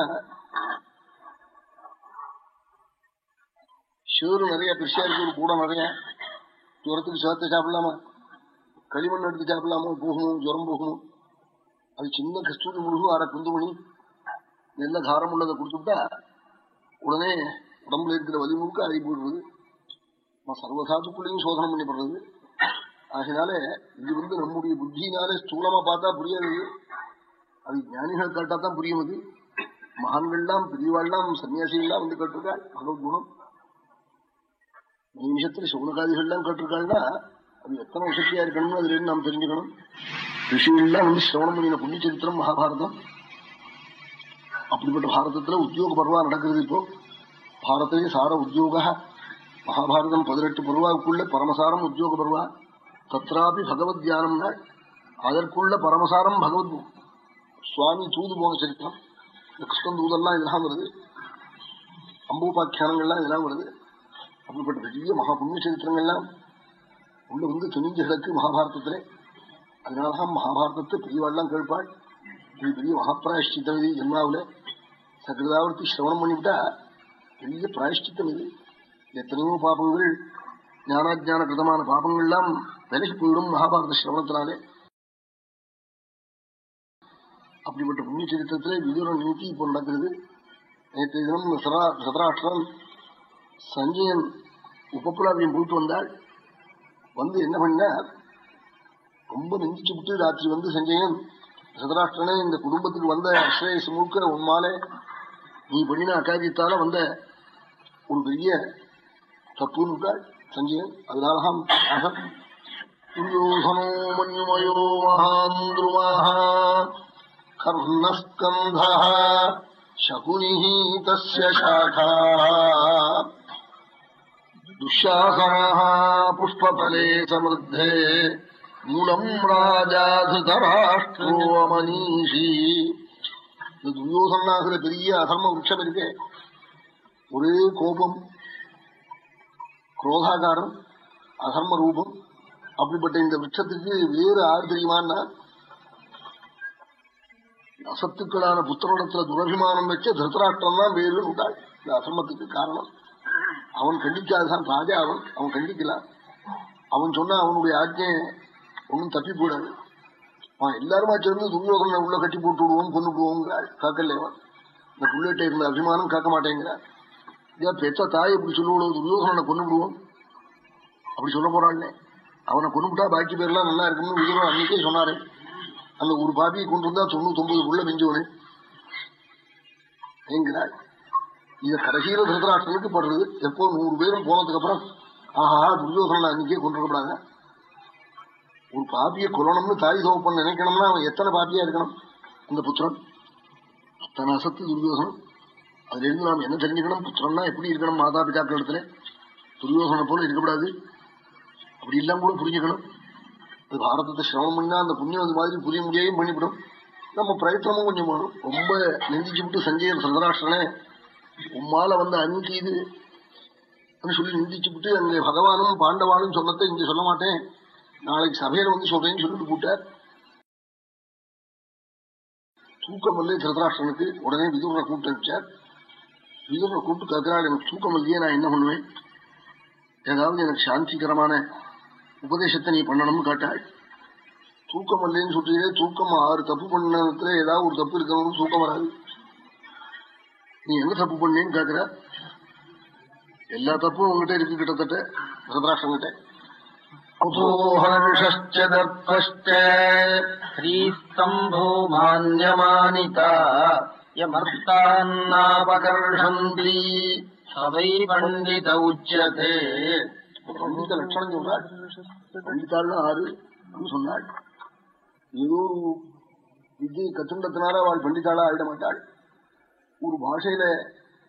ஷேரு நிறைய பெருசா இருக்கு கூட நிறைய. தூரத்துக்கு சேர்த்து சாப்பிடலாமா? களிமண் எடுத்து சாப்பிடலாமோ போகணும் ஜுரம் போகணும் அது சின்ன கஸ்தூரி முழுகும் அரை குந்துமணி நல்ல காரம் உள்ளதை கொடுத்துட்டா உடனே உடம்புல இருக்கிற வலி முழுக்க அறி போடுறது. சர்வசாதுக்குள்ளேயும் சோதனை பண்ணப்படுறது. ஆகினால இது வந்து நம்முடைய புத்தினாலே ஸ்தூலமா பார்த்தா புரியாது. அது ஞானிகள் கேட்டா தான் புரியும் அது. மகான்கள்லாம் பெரியவாள்லாம் சன்னியாசிகள்லாம் வந்து கேட்டிருக்காள் பகவத்குணம் நிமிஷத்துல சவுனகாதிகள்லாம் கேட்டிருக்காள்னா அது எத்தனை சக்தியா இருக்கணும்னு அதுல இருந்து நாம் தெரிஞ்சுக்கணும். ரிஷிகள்லாம் வந்து சிரவணம் பண்ணின புண்ணிய சரித்திரம் மகாபாரதம். அப்படிப்பட்ட பாரதத்துல உத்தியோக பருவா நடக்கிறது இப்போ. பாரதே சார உத்தியோக. மகாபாரதம் பதினெட்டு பருவாவுக்குள்ள பரமசாரம் உத்தியோக பருவா. தத்ராபி பகவத் தியானம்னா அதற்குள்ள பரமசாரம் பகவத் சுவாமி தூது போன சரித்திரம். இந்த கிருஷ்ணன் தூதெல்லாம் இதெல்லாம் வருது. அம்பூபாக்கியானங்கள்லாம் இதெல்லாம் வருது. அப்படிப்பட்ட பெரிய மகா புண்ணிய சரித்திரங்கள்லாம் உள்ள வந்து துணிஞ்சு கிடக்கு மகாபாரதத்திலே. அதனாலதான் மகாபாரதத்தை பெரியவாள்லாம் கேட்பாள். இது பெரிய மகாபிராயஷ்டித்தம் இது ஜென்மாவில சகிருதாவர்த்தி சிரவணம் பண்ணிவிட்டா பெரிய பிராயஷ்டித்தம் இது. எத்தனையோ பாபங்கள் ஞானாஜான கிருதமான பாபங்கள்லாம் விலகி போயிடும் மகாபாரத சிரவணத்தினாலே. அப்படிப்பட்ட புண்ணிய சரித்திரத்திலே விதுர நீக்கி இப்போ நடக்கிறது. நேற்று தினம் சதராஷ்டிரம் சஞ்சயன் உபப்புலாவியம் போயிட்டு வந்தாள். வந்து என்ன பண்ணார் ரொம்ப நெஞ்சிச்சு விட்டு ராத்திரி வந்து சஞ்சயன் சதராஷ்டிரனே இந்த குடும்பத்துக்கு வந்த அஸ்ரேஸ் முழுக்க உன்மாலே நீ பண்ணின அகாரியத்தால வந்த ஒரு பெரிய தப்புன்னு விட்டாள் சஞ்சயன் அதனாலதான் துரியோதனோ மன்யுமயோ மகாந்திருமாக கர்ணஸ்கந்த சகுனி தஸ்ய சாகா. துஷாசனஹா புஷ்பதலே சமிருத்தே மூலம் ராஜா திருதராஷ்டிரோமனீஷி இந்த துரியோசனாகிற பெரிய அகர்ம விருட்சம் இருக்கே. ஒரே கோபம் குரோதாகாரம் அகர்ம ரூபம் அப்படிப்பட்ட இந்த விருட்சத்துக்கு வேறு ஆறு தெரியுமான்னா? அசத்துக்களான புத்தரிடத்துல துரபிமானம் வச்ச திருத்தராஷ்டிரம் தான் வேறு உண்டாள் இந்த அசர்மத்துக்கு காரணம். அவன் கண்டிக்காதான் ராஜா அவன் அவன் கண்டிக்கலாம் அவன் சொன்னா அவனுடைய ஆஜ்ஞைய ஒன்னும் தப்பி போடாது. அவன் எல்லாருமா சேர்ந்து துரியோகனை உள்ள கட்டி போட்டு விடுவோம் கொண்டு போவோங்கிறாள். காக்கல்லேவன் இந்த புள்ளேட்ட இருந்த அபிமானம் காக்க மாட்டேங்கிறார் ஏன் பெத்த தாய் இப்படி சொல்லுவோம் துரியோகனை கொண்டு விடுவோம். அப்படி சொல்ல போறாள்னே. அவனை கொண்டுட்டா பாக்கி பேர்லாம் நல்லா இருக்கும்னு விஜயம் அன்னைக்கே சொன்னாரு. அந்த ஒரு பாபியை கொண்டு வந்தா தொண்ணூத்தி ஒன்பது உள்ள மிஞ்சவனு. என்கிறாள் இது கடைசியில திருதராஷ்டனுக்கு படுறது. எப்போ நூறு பேரும் போனதுக்கு அப்புறம் ஆஹா துரியோகனா அன்னைக்கே கொண்டிருக்கப்படாங்க ஒரு பாப்பியை கொல்லணும்னு தாய் சோப்பன் நினைக்கணும்னா அவன் எத்தனை பாப்பியா இருக்கணும்? அந்த புத்திரன். அத்தனை அசத்து துரியோசனம் அதுல இருந்து நாம் என்ன தெரிஞ்சுக்கணும்? புத்திரன்னா எப்படி இருக்கணும் மாதா பிதாக்கள் இடத்துல? துரியோசனை போல இருக்கக்கூடாது. அப்படி இல்லாம கூட புரிஞ்சுக்கணும். அது பாரதத்தை சிரமம் பண்ணா அந்த புண்ணியம் அது மாதிரி புரிய முடியாயும் பண்ணிவிடும். நம்ம பிரயத்தனமும் கொஞ்சம் ரொம்ப நெஞ்சிச்சு விட்டு சஞ்சயன் சந்திராஷ்டனே உம்மால வந்து அன்னைக்கு இது சொல்லி நிந்திச்சு விட்டு அங்கே பகவானும் பாண்டவானும் சொன்னதை இங்க சொல்ல மாட்டேன். நாளைக்கு சபையில வந்து சொல்றேன்னு சொல்லிட்டு கூட்டார் தூக்கம் இல்லையே திருதராஷ்டனுக்கு உடனே விதுரனை கூப்பிட்டு அனுப்பிச்சார். விதுரனை கூப்பிட்டு கருக்கிறாள் எனக்கு தூக்கம் இல்லையே நான் என்ன பண்ணுவேன்? ஏதாவது எனக்கு சாந்திகரமான உபதேசத்தை நீ பண்ணணும்னு கேட்டாள் தூக்கம் இல்லைன்னு சொல்றீங்களே தூக்கம் ஆறு தப்பு பண்ணத்துல ஏதாவது ஒரு தப்பு இருக்கணும் தூக்கம் வராது. நீ எங்க தப்பு பண்ணேன்னு கேக்குற? எல்லா தப்பும் உங்ககிட்ட இருக்கு கிட்டத்தட்ட வரதராஷங்கிட்ட குதூஹலவிஷ்டர்பஷ்டீஸ்தம்போ மானியமானிதா யமர்த்தான்னாபகர்ஷந்தி சதை பண்டித உச்சதே. பண்டித லட்சணம் சொல்றாள் பண்டிதாள்னு ஆறு சொன்னாள். ஏதோ வித்தியை கத்துண்டத்தினால அவள் பண்டிதாளா ஆயிட மாட்டாள். ஒரு பாஷையில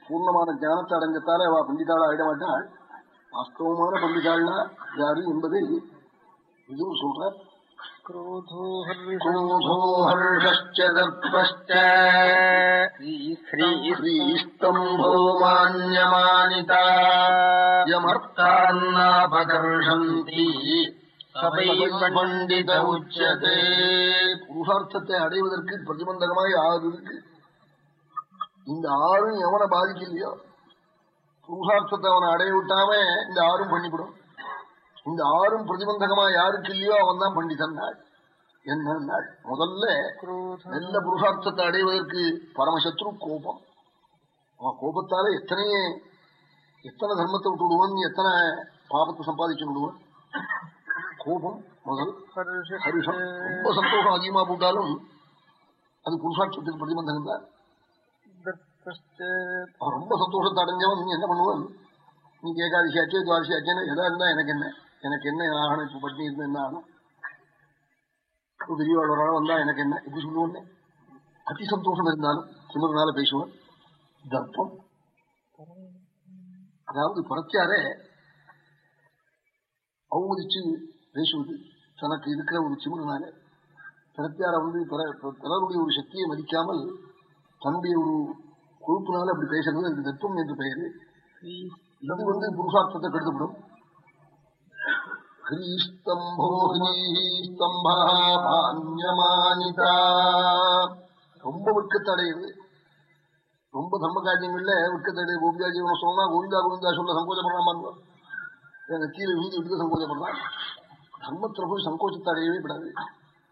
பூர்ணமான ஜானத்தை அடைஞ்சத்தால அவ பண்டிதாள் ஆயிட மாட்டாள் வாஸ்தவமான பண்டிதாள்னா யாரு என்பதை இது சொல்ற யமர்த்தான்னாபகர்ஷந்தி பண்டித உச்சதே புருஷார்த்தத்தை அடைவதற்கு பிரதிபந்தகமாய் ஆறு இந்த ஆறும் எவனை பாதிக்கலையோ? புருஷார்த்தத்தை அவனை அடைய விட்டாம இந்த ஆறும் பண்ணிவிடும். இந்த ஆறும் பிரதிபந்தகமா யாருக்கு இல்லையோ அவன் தான் பண்டிதன் நாள். என்ன நாள் முதல்ல நல்ல புருஷார்த்தத்தை அடைவதற்கு பரமசத்ரு கோபம். அவன் கோபத்தால எத்தனையே எத்தனை தர்மத்தை விட்டு விடுவான் எத்தனை பாபத்தை சம்பாதிச்சு விடுவான்? கோபம் முதல். ஹரிஷம் ரொம்ப சந்தோஷம் அதிகமா போட்டாலும் அது புருஷாட்சத்துக்கு பிரதிபந்தகம் தான். ரொம்ப சந்தோஷத்தை அடைஞ்சவன் நீ என்ன பண்ணுவன் நீ ஏகாதசி ஆச்சு துவாதசி ஆச்சுன்னு எதா இருந்தா எனக்கு என்ன எனக்கு என்ன ஆகணும் இப்ப பட்னி இருந்து என்ன ஆகணும் ஒரு ஒரு ஆள் வந்தா எனக்கு என்ன இப்படி சொல்லுவோன்னே அதி சந்தோஷம் இருந்தாலும் சிமரனால பேசுவேன் தர்ப்பம் அதாவது புறச்சாரே அவமதிச்சு பேசுவது தனக்கு இருக்கிற ஒரு சிமரனால பிறத்தியார வந்து பிறருடைய ஒரு சக்தியை மதிக்காமல் தன்னுடைய ஒரு கொழுப்புனால அப்படி பேசுறது அதுக்கு தத்துவம் என்று பெயர். இது வந்து புருஷார்த்தத்தை கருதப்படும் ஹ்ரீஸ்தம்போ ஹ்ரீஸ்தம்பான்யமானிதா ரொம்ப வெட்கத்தடையுது ரொம்ப தர்ம காரியங்கள்ல வெட்கத்தடையுது கோபிகா ஜீவனம் சொன்னா கோவிந்தா கோவிந்தா சொல்ல சங்கோச்சப்படுறான் எங்க கீழே விழுந்து விட்டு சங்கோச்சப்படலாம் தர்மத்துல போய் சங்கோச்சத்தை அடையவே கூடாது.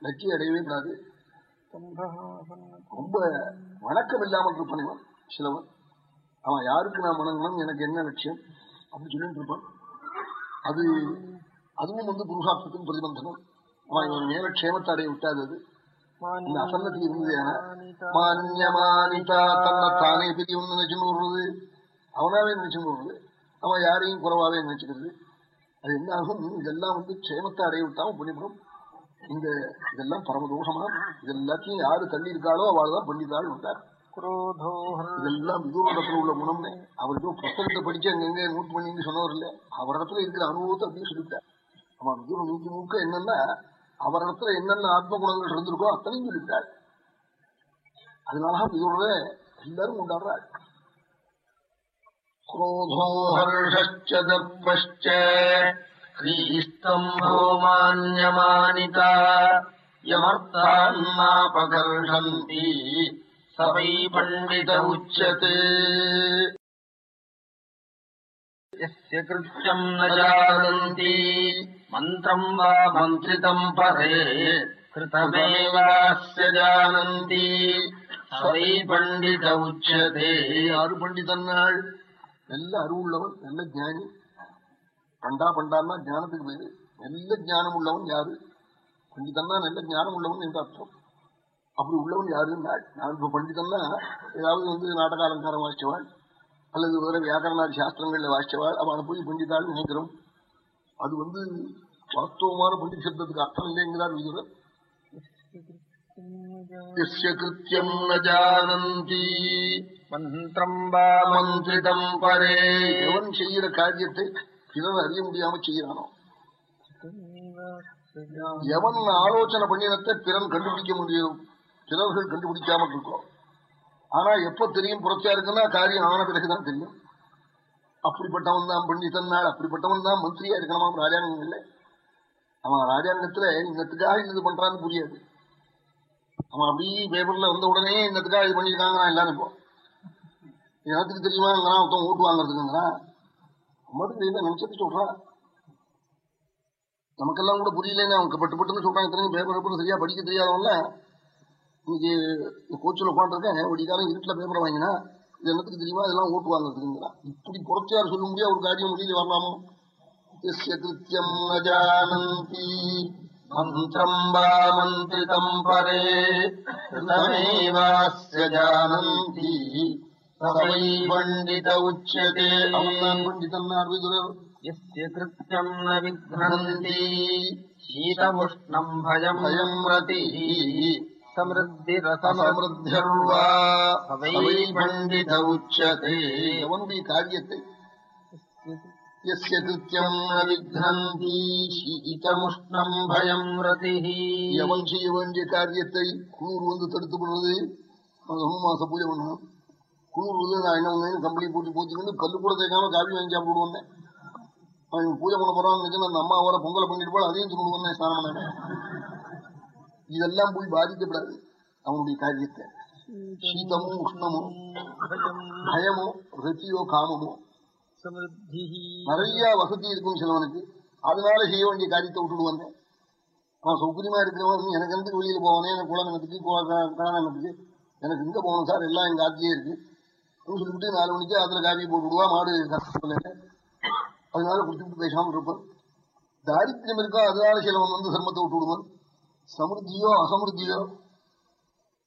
லட்சிய அடையவே கூடாது. ரொம்ப வணக்கம் இல்லாமல் இருப்பான் சிலவன் அவன் யாருக்கு நான் வணங்கணும் எனக்கு என்ன லட்சியம்? அப்படி சொல்லிட்டு இருப்பான். அது அதுவும் வந்து புருஷார்த்தத்தின் பிரதிபந்தனம். அவன் இவன் மேல க்ஷேமத்தை அடைய விட்டாது அது. இந்த அசன்னத்தில் இருந்தது மானியமானிதா தன்னை தானே பெரியவன் நினைச்சுன்னு வருவது அவனாவே நினைச்சுன்னு வருவது அவன் யாரையும் குறைவாவே நினைச்சுக்கிறது. அது என்ன ஆகும்? இதெல்லாம் வந்து க்ஷேமத்தை அடைய விட்டாம பண்ணிவிடும் இந்த இதெல்லாம் பரமதோஷமா? இது எல்லாத்தையும் யாரு தள்ளி இருக்காளோ அவள் தான் பண்டிதாள் விட்டார். இதெல்லாம் விதூரத்துல உள்ள குணம்னு அவருக்கு புத்தகத்தை படிச்சு அங்கங்க நோட் பண்ணின்னு சொன்னவர் இல்ல அவரிடத்துல இருக்கிற அனுபவத்தை அப்படியே சொல்லிட்டார் அவன் விதூரம் நூற்றி முழுக்க என்னன்னா அவரிடத்துல என்னென்ன ஆத்ம குணங்கள் இருந்திருக்கோ அத்தனையும் சொல்லிட்டாள் அதனால விதூர எல்லாரும் கொண்டாடுறாள் क्रोधो हर्षश्च दर्पश्च क्रीस्तम्भो मान्यमानिता यमर्थान्नापकर्षन्ति சபை பண்டித உச்சது கிருத்தியம் நஜானந்தி. மந்திரம் வா மந்திரிதம் பரே. கிருதமேவாஸ்ய ஜானந்தி. சபை பண்டித உச்சதே. யாரு பண்டிதன்னாள் நல்ல அறிவுள்ளவன் நல்ல ஜானி பண்டா பண்டான்னா ஜானத்துக்கு பேரு. நல்ல ஜானம் உள்ளவன் யாரு? பண்டிதன்னா நல்ல ஜானம் உள்ளவன் என்று அர்த்தம். அப்படி உள்ளவன் யாரும் நான். இப்ப பண்டிதன்னா ஏதாவது வந்து நாடக அலங்காரம் வாசிச்சவாள் அல்லது வேற வியாக்கரணாதி சாஸ்திரங்கள்ல வாசிச்சவாள் அவனை போய் பண்டிதாள் நினைக்கிறோம். அது வந்து வாஸ்தவமான பண்டித சப்தத்துக்கு அர்த்தம் இல்லைங்கிறார் விதுரர். கிருத்தியம் ஜானந்தி மந்திரம் வா மந்திரிதம் பரே. எவன் செய்யற காரியத்தை பிறர் அறிய முடியாம செய்யறானோ எவன் ஆலோசனை பண்ணினத்தை பிறன் கண்டுபிடிக்க முடியும்? சிலவர்கள் கண்டுபிடிக்காம இருக்கும். ஆனா எப்ப தெரியும் புரட்சியா இருக்குன்னா காரியம் ஆன பிறகுதான் தெரியும். அப்படிப்பட்டவன் தான் பண்டிதன் நாள் அப்படிப்பட்டவன் தான் மந்திரியா இருக்கணுமாம் இல்லை. அவன் ராஜாங்கத்துல இன்னத்துக்காக இன்னது பண்றான்னு புரியாது. அவன் அப்படி பேப்பர்ல வந்த உடனே இன்னத்துக்காக இது பண்ணிருக்காங்க எல்லாரும் இப்போ. எனக்கு தெரியுமாங்கிறான் ஒருத்தன் ஓட்டு வாங்குறதுக்குங்கிறான். மட்டும் தெரியல நினைச்சது சொல்றான். நமக்கெல்லாம் கூட புரியலன்னு அவங்க பட்டு பட்டுன்னு சொல்றான் இத்தனையும் பேப்பர் பேப்பர் சரியா படிக்க தெரியாதவன்ல. இன்னைக்கு கோச்சில் உட்காந்துருக்கேன் ஒடிக்காரன் இருட்டில் பேப்பர் வாங்கினா இது என்னத்துக்கு தெரியுமா? இதெல்லாம் ஓட்டு வாங்குறதுங்கிறா. இப்படி புரட்சியார் சொல்ல முடியாது ஒரு காரியம் முடியல வரலாமோ? கிருத்தியம் அஜானந்தி மந்திரம் வாமந்திரிதம் பரே ஜானந்தி. பயம் பயம் எவனுடைய காரியத்தை எவன் செய்ய வேண்டிய காரியத்தை குளிர் வந்து தடுத்து கொள்வது? மாச பூஜை பண்ணணும். குளிர் வந்து நான் என்ன கம்பெனி பூட்டி போச்சுக்கிட்டு கல்லு கூட தேய்க்காம காவி வாங்கி சாப்பிடுவோம் அவன் பூஜை பண்ண போறான்னு அந்த அம்மா வர பொங்கலை பண்ணிட்டு போல அதையும் சொல்லுவோம் ஸ்நானம் பண்ணேன் இதெல்லாம் போய் பாதிக்கப்படாது அவனுடைய காரியத்தை. சீதமும் உஷ்ணமும் பயமோ ரத்தியோ காமமோ. நிறைய வசதி இருக்கும் சிலவனுக்கு அதனால செய்ய வேண்டிய காரியத்தை விட்டுடுவாங்க அவன் சௌகரியமா இருக்கிறவன் எனக்கு எனக்கு வெளியில போவானே? எனக்கு குளநகத்துக்கு கல்யாணத்துக்கு எனக்கு இங்க போகணும் சார் எல்லாம் எங்க ஆட்சியே இருக்கு. சொல்லிட்டு நாலு மணிக்கு அதுல காப்பி போட்டு விடுவா மாடு அதனால குடிச்சுட்டு பேசாமல் இருப்பான். தாரித்திரம் இருக்கா? அதனால சிலவன் வந்து சிரமத்தை விட்டு விடுவான். சமிருத்தியோ அசமிருத்தியோ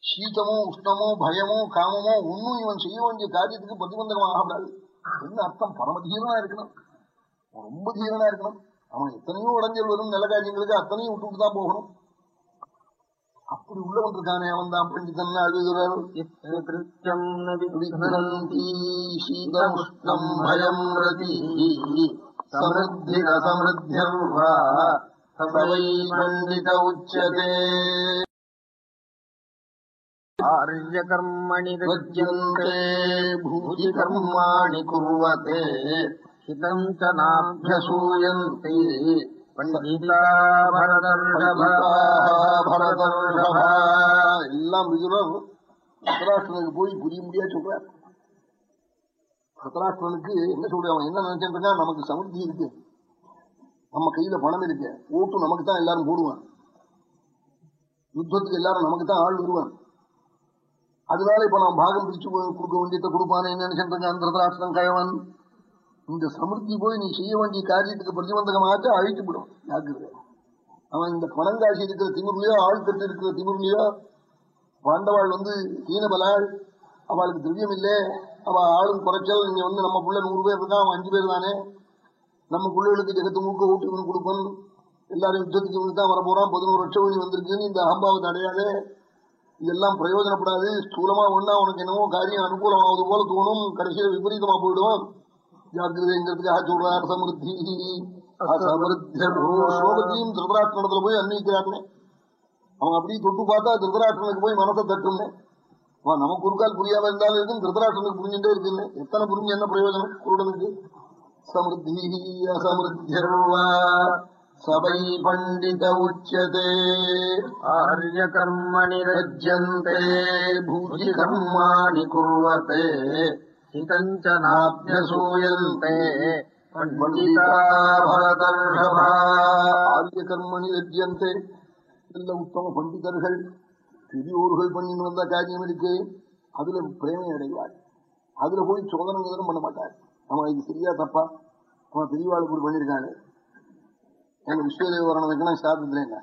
சீதமோ உஷ்ணமோ பயமோ காமமோ ஒன்னும் இவன் செய்ய வேண்டிய காரியத்துக்கு பிரதிபந்தகம் ஆகக்கூடாது என்ன அர்த்தம்? பரமதீரனா இருக்கணும். ரொம்ப தீரனா இருக்கணும். அவன் எத்தனையோ உடஞ்சல் வரும் நல்ல காரியங்களுக்கு அத்தனையும் விட்டுட்டு தான் போகணும். அப்படி உள்ளவன் இருக்கானே அவன் தான். பண்டிதன் அழுகிறார் சீதமுஷ்ணம் உச்சதே. ஆர்யகர்மணி ரஜ்யந்தே பூதி கர்மாணி குர்வதே. ஹிதம் ச நாபியசூயந்தி பண்டிதா பரதர்ஷபா, எல்லாம் விதுரர் போய் புரிய முடியாது சொல்றார். என்ன சொல்ற என்ன நினைச்சிருக்கா நமக்கு சமிருத்தி இருக்கு. நம்ம கையில பணம் இருக்கு. ஓட்டு நமக்கு தான் எல்லாரும் போடுவான் யுத்தத்துக்கு எல்லாரும் நமக்கு தான் ஆள் வருவான் அதனால இப்ப நான் பாகம் பிரிச்சு கொடுக்க வேண்டியதை கொடுப்பானே நினைச்சிட்டு அந்த திருதராஷ்டிரன் கயவன். இந்த சமிருத்தி போய் நீ செய்ய வேண்டிய காரியத்துக்கு பிரதிபந்தகமாக அழிச்சு விடும். ஜாக்கிரதை. அவன் இந்த பணங்காசி இருக்கிற திமிர்லயோ ஆள் கட்டு இருக்கிற திமிர்லயோ பாண்டவாள் வந்து தீனபலாள் அவளுக்கு திவ்யம் இல்லை அவ ஆளும் குறைச்சல். இங்க வந்து நம்ம புள்ள நூறு பேர் இருக்கான் அவன் அஞ்சு பேர் தானே? நம்ம பிள்ளைகளுக்கு ஜெகத்து மூக்க ஊட்டி இவன் கொடுப்பன் எல்லாரும் யுத்தத்துக்கு இவனுக்கு தான் வரப்போறான். பதினோரு லட்சம் வழி வந்திருக்குன்னு இந்த அகம்பாவத்தை அடையாதே இதெல்லாம் பிரயோஜனப்படாது. ஸ்தூலமா ஒண்ணா உனக்கு என்னவோ காரியம் அனுகூலமாவது போல தோணும். கடைசியில விபரீதமா போயிடும். ஜாக்கிரதைங்கிறதுக்காக சொல்றார் சமிருத்தி ஸ்லோகத்தையும் திருதராஷ்டிரத்துல போய் அன்வைக்கிறாருன்னு அவன் அப்படியே தொட்டு பார்த்தா திருதராஷ்டிரனுக்கு போய் மனசை தட்டும்னு. அவன் நமக்கு ஒரு கால் புரியாம இருந்தாலும் இருக்கும் திருதராஷ்டிரனுக்கு புரிஞ்சுட்டே இருக்குன்னு. எத்தனை புரிஞ்சு என்ன பிரயோஜனம்? குருடனுக்கு. சமிருத்தி அசமிருத்தியர்வா சபை பண்டித உச்சதே ஆர்யகர்மணி ரஜ்யந்தே பூதி கர்மாணி குர்வதே ஹிதம் ச நாபியசூயந்தே பண்டிதா பரதர்ஷபா ஆரிய கர்மணி ரஜ்யந்தே நல்ல உத்தம பண்டிதர்கள் பெரியோர்கள் பண்ணின்னு வந்த காரியம் இருக்கு. அதுல பிரேமை அடைவார் அதுல போய் சோதனை பண்ண மாட்டார். அவன் இது சரியா தப்பா அவன் பெரியவாள் இப்படி பண்ணிருக்காங்க எங்க விஸ்வதேவரணம் வைக்கணும் சாதத்துல என்ன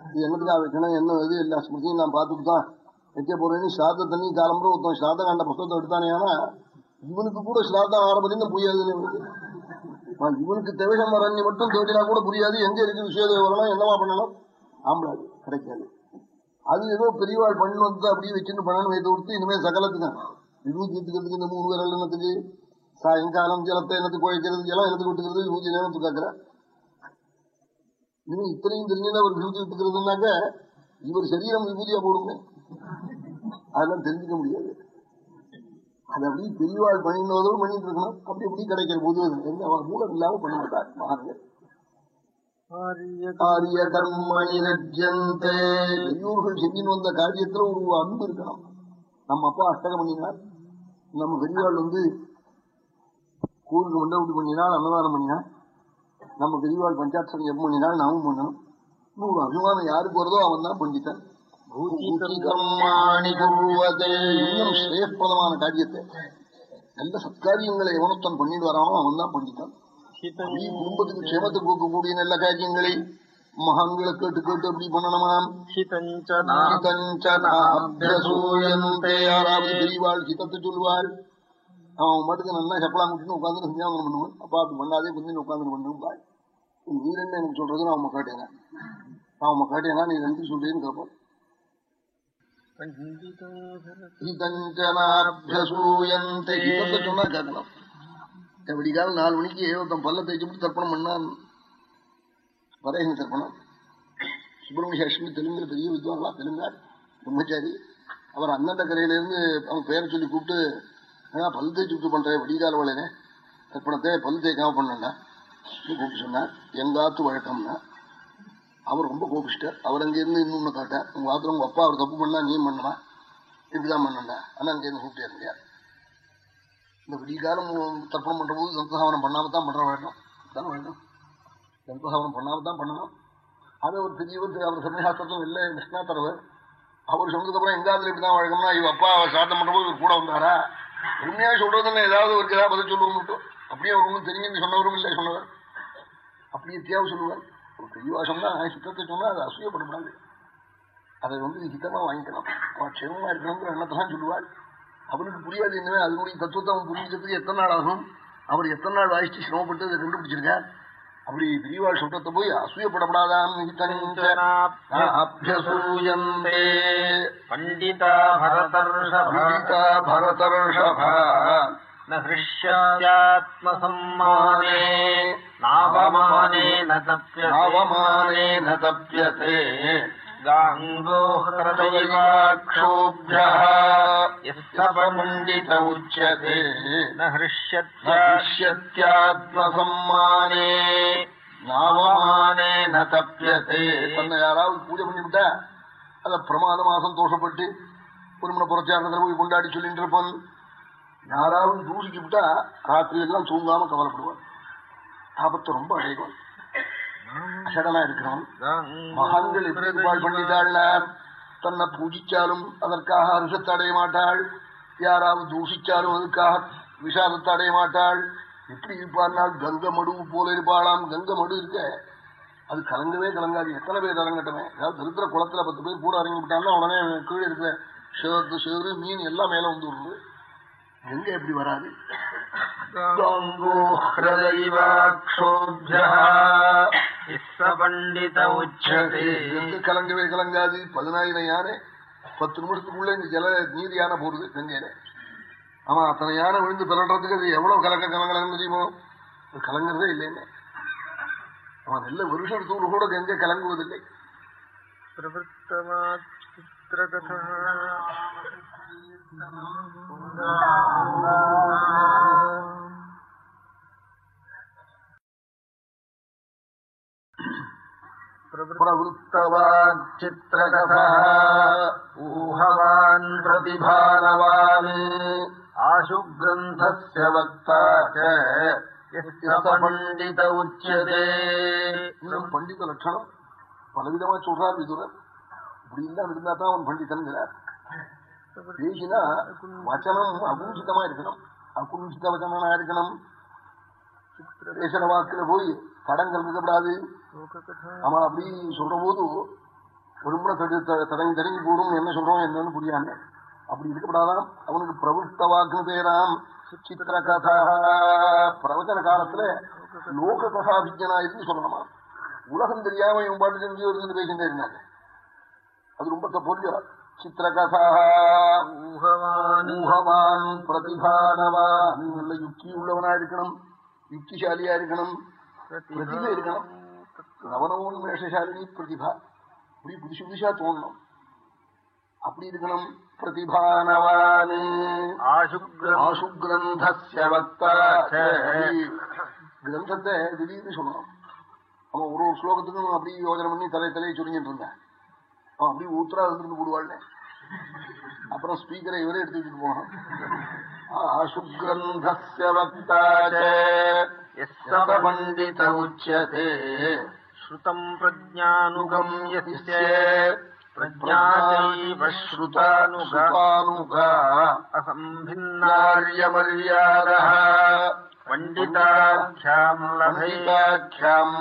இது என்னதுக்காக வைக்கணும் என்ன இது எல்லா ஸ்மிருதியும் நான் பார்த்துட்டு தான் வைக்க போறேன்னு சாத தண்ணி காலம்பரம் ஒருத்தன் சாத காண்ட புத்தகத்தை எடுத்தானே ஆனா இவனுக்கு கூட ஸ்ராத்தம் ஆரம்பத்திலும் புரியாதுன்னு இவனுக்கு அவன் இவனுக்கு தேவசம் மட்டும் தேடினா கூட புரியாது. எங்க இருக்கு விஸ்வதேவரணம் என்னவா பண்ணணும்? ஆம்பளாது கிடைக்காது. அது ஏதோ பெரியவாள் பண்ணு வந்து அப்படியே வச்சுன்னு பண்ணணும் வைத்து கொடுத்து இனிமேல் சகலத்துக்கு விபூதி எடுத்துக்கிறதுக்கு இந்த மூணு பேர் என்னத்துக்கு சாயங்காலம் ஜலத்தை எனக்கு குழைக்கிறது ஜலம் எனக்கு விட்டுக்கிறது விபூதி நேரத்து கேட்கிற? இனிமே இத்தனையும் தெரிஞ்சுன்னா அவர் விபூதி விட்டுக்கிறதுனாக்க இவர் சரீரம் விபூதியா போடுங்க அதெல்லாம் தெரிஞ்சுக்க முடியாது. அது அப்படி பெரியவாள் பண்ணினதோடு பண்ணிட்டு இருக்கணும். அப்படி அப்படி கிடைக்கிற போது எந்த அவர் மூலம் இல்லாம பண்ண மாட்டார். மகான்கள் பெரியோர்கள் செஞ்சின்னு வந்த காரியத்துல ஒரு அன்பு இருக்கணும். நம்ம அப்பா அஷ்டகம் பண்ணினார். நம்ம பெரியவாள் வந்து கோவிலுக்கு மண்டபடி பண்ணினால் அன்னதானம் பண்ணினார் நம்ம பெரியவாள் பஞ்சாட்சரம் ஜெபம் பண்ணினால் நாமும் பண்ணணும். இன்னும் அபிமானம் யாருக்கு வருதோ அவன் தான் பண்டித்தன் இன்னும் ஸ்ரேயப்பிரதமான காரியத்தை. நல்ல சத்காரியங்களை எவனொத்தன் பண்ணிட்டு வரானோ அவன் தான் பண்டித்தன் நீ குடும்பத்துக்கு க்ஷேமத்தை கொடுக்கக்கூடிய நல்ல காரியங்களை மகான்களை கேட்டு கேட்டு அப்படி பண்ணணுமாம். பெரியவாள் ஹிதத்தை சொல்லுவாள் அவன் மட்டுக்கு நல்லா சப்பலாம் குட்டின்னு உட்காந்து சஞ்சாவனம் பண்ணுவான். அப்பா அப்படி பண்ணாதே கொஞ்சம் உட்காந்து பண்ணுவாள் நீ ரெண்டு எனக்கு சொல்றதுன்னு அவன் கேட்டேங்க அவன் கேட்டேங்க நீ ரெண்டு சொல்றேன்னு கேட்பான். சொன்னா கேட்கலாம். நாலு மணிக்கு ஒருத்தன் பல்ல தேய்ச்சி தர்ப்பணம் பண்ணான். பரேங்க தர்ப்பணம். சுப்பிரமணிய அஷ்மி தெலுங்குல பெரிய வித்வான்லாம் தெலுங்கார் பிரம்மச்சாரி. அவர் அண்ணந்த கரையில இருந்து அவன் பேரை சொல்லி கூப்பிட்டு அதான் பல் தேய்ச்சி விட்டு பண்றேன் விடிகால வளைனே கற்பனத்தை பல் தேய்க்காம பண்ணா கூப்பிட்டு சொன்னார். எங்காத்து வழக்கம்னா. அவர் ரொம்ப கோபிச்சிட்டார். அவர் அங்கேருந்து இன்னொன்னு காட்டேன். உங்க ஆத்திரம் உங்க அப்பா அவர் தப்பு பண்ணா நீ பண்ணமா இப்படிதான் பண்ணண்டா ஆனா அங்கிருந்து கூப்பிட்டே இருந்தார். இந்த விடிகாலம் தர்ப்பணம் பண்ற போது சந்தசாவனம் பண்ணாம தான் பண்ற வேண்டும் தான் வேண்டும் சந்தசாவனம் பண்ணாம தான் பண்ணணும். அது ஒரு பெரியவர் அவர் சமயசாஸ்திரத்தும் இல்லை. கிருஷ்ணா தரவர் அவர் சொன்னதுக்கப்புறம் எங்காவது இப்படிதான் வழக்கம்னா இவ அப்பா அவர் சாத்தம் பண்ணும்போது இவர் கூட வந்தாரா? உண்மையா சொல்றதுன்னு ஏதாவது ஒரு ஏதாவது பதில் சொல்லுவோம் மட்டும். அப்படியே அவர் ஒன்றும் தெரியும்னு சொன்னவரும் இல்லை சொன்னவர். அப்படியே எத்தியாவது சொல்லுவார். ஒரு பெரியவா சொன்னா சித்தத்தை சொன்னா அது அசூயப்படப்படாது அதை வந்து ஹிதமா வாங்கிக்கலாம். அவன் க்ஷேமமா இருக்கணுங்கிற எண்ணத்தான் சொல்லுவாள் அவனுக்கு புரியாது என்னவே அதனுடைய தத்துவத்தை அவன் புரிஞ்சதுக்கு எத்தனை நாள் ஆகும்? அவர் எத்தனை நாள் வாசிச்சு சிரமப்பட்டு அதை கண்டுபிடிச்சிருக்கார்? அப்படி பெரியவாள் சொல்றத போய் அசூயப்படப்படாதான் பண்டிதா பரதர்ஷா பரதர்ஷா ஹிருஷ்யாத்மசம்மானே. நாவமானே நவமானே நப்யதே गाङ्गो हृदयवाक्षोभ्यः यस्य पण्डित उच्यते न हृष्यत्यात्मसम्माने நாவமானே ந தப்பியதே தன்னை யாராவது பூஜை பண்ணிவிட்டா அத பிரமாதமா சந்தோஷப்பட்டு ஒரு மணி புறச்சாரணத்துல போய் கொண்டாடி சொல்லிட்டு இருப்பான் யாராவது தூசிக்கு விட்டா ராத்திரி எல்லாம் தூங்காம கவலைப்படுவான் ஆபத்தை ரொம்ப அடைவான் அசடலா இருக்கிறான். மகான்கள் எத்தனை இருப்பாள் பண்ணிட்டாள் தன்னை பூஜிச்சாலும் அதற்காக அருஷத்தை அடைய மாட்டாள். யாராவது தூஷிச்சாலும் அதுக்காக விஷாதத்தை அடைய மாட்டாள். எப்படி இருப்பார்னால் கங்க மடு போல இருப்பாளாம். கங்க மடு இருக்க. அது கலங்கவே கலங்காது. எத்தனை பேர் இறங்கட்டமே ஏதாவது இருக்கிற குளத்துல பத்து பேர் கூட இறங்கிவிட்டாங்கன்னா உடனே கீழே இருக்கிற சிவத்து சிறு மீன் எல்லாம் மேல வந்து வருது கங்கை எப்படி வராது? கங்கோ ஹிரதைவாக்ஷோபியா கலங்கவே கலங்காது பதினாயிரம் யானை பத்து நிமிஷத்துக்குள்ள இந்த ஜல நீர் யானை போடுது கங்கையில. ஆமா அத்தனை யானை விழுந்து பிறடுறதுக்கு அது எவ்வளவு கலங்க கலங்கலங்க முடியுமோ கலங்குறதே இல்லைன்னு அவன் நல்ல வருஷம் தூள் கூட கங்கை கலங்குவதில்லை. பிரபுத்தமா சித்திரகதா. प्रवृत्तवान् चित्रकथः ऊहवान् प्रतिभानवान् आशुग्रन्थस्य वक्ता च यस्य पण्डित उच्यते। பண்டிதலட்சணம் பலவிதமா சொல்றார் விதுரர் இப்படி இருந்தா இருந்தா தான் அவன் பண்டிதன்கிறார் பேசினா வச்சனம் அகுஞ்சிதமா இருக்கணும் அகுஞ்சித வச்சனா இருக்கணும் பேசுற வாக்குல போய் தடங்கள் இருக்கக்கூடாது. அவன் அப்படி சொல்ற போது ஒருமுறை தடங்கி தடங்கி போடும் என்ன சொல்றோம் என்னன்னு புரியாம அப்படி இருக்கக்கூடாதாம். அவனுக்கு பிரபுத்த வாக்கு பேராம் சித்திர கதா பிரவச்சன காலத்துல லோக கதாபிஜனா இருந்து சொல்லணுமா உலகம் தெரியாம இவன் பாட்டு செஞ்சு ஒரு பேசிட்டே இருந்தாங்க அது ரொம்ப தப்பு சித்திரகதா. ஊகவான். பிரதிபானவான் நல்ல யுக்தி உள்ளவனா இருக்கணும். யுக்திசாலியா இருக்கணும். பிரதிபை இருக்கணும் நவனவோன்மேஷசாலினி பிரதிபா இப்படி புதுசு புதுசா தோணணும் அப்படி இருக்கணும் பிரதிபானவான் ஆசு கிரந்தஸ்ய வக்தா. கிரந்தத்தை திடீர்னு சொல்லணும் அவன் ஒரு ஒரு ஸ்லோகத்துக்கும் அப்படி யோஜனை பண்ணி தலை தலையை சுருங்கிட்டு இருந்தான் அவன் அப்படி ஊத்தரா இருந்துட்டு போடுவாள் அப்புறம் ஸ்பீக்கரை இவரே எடுத்து வச்சுட்டு போனான் ஆசு கிரந்தஸ்ய வக்தா യസ്സപവന്ദിത ഉച്യത്തെ ശ്രുതം പ്രജ്ഞാനുഗം യസ്യ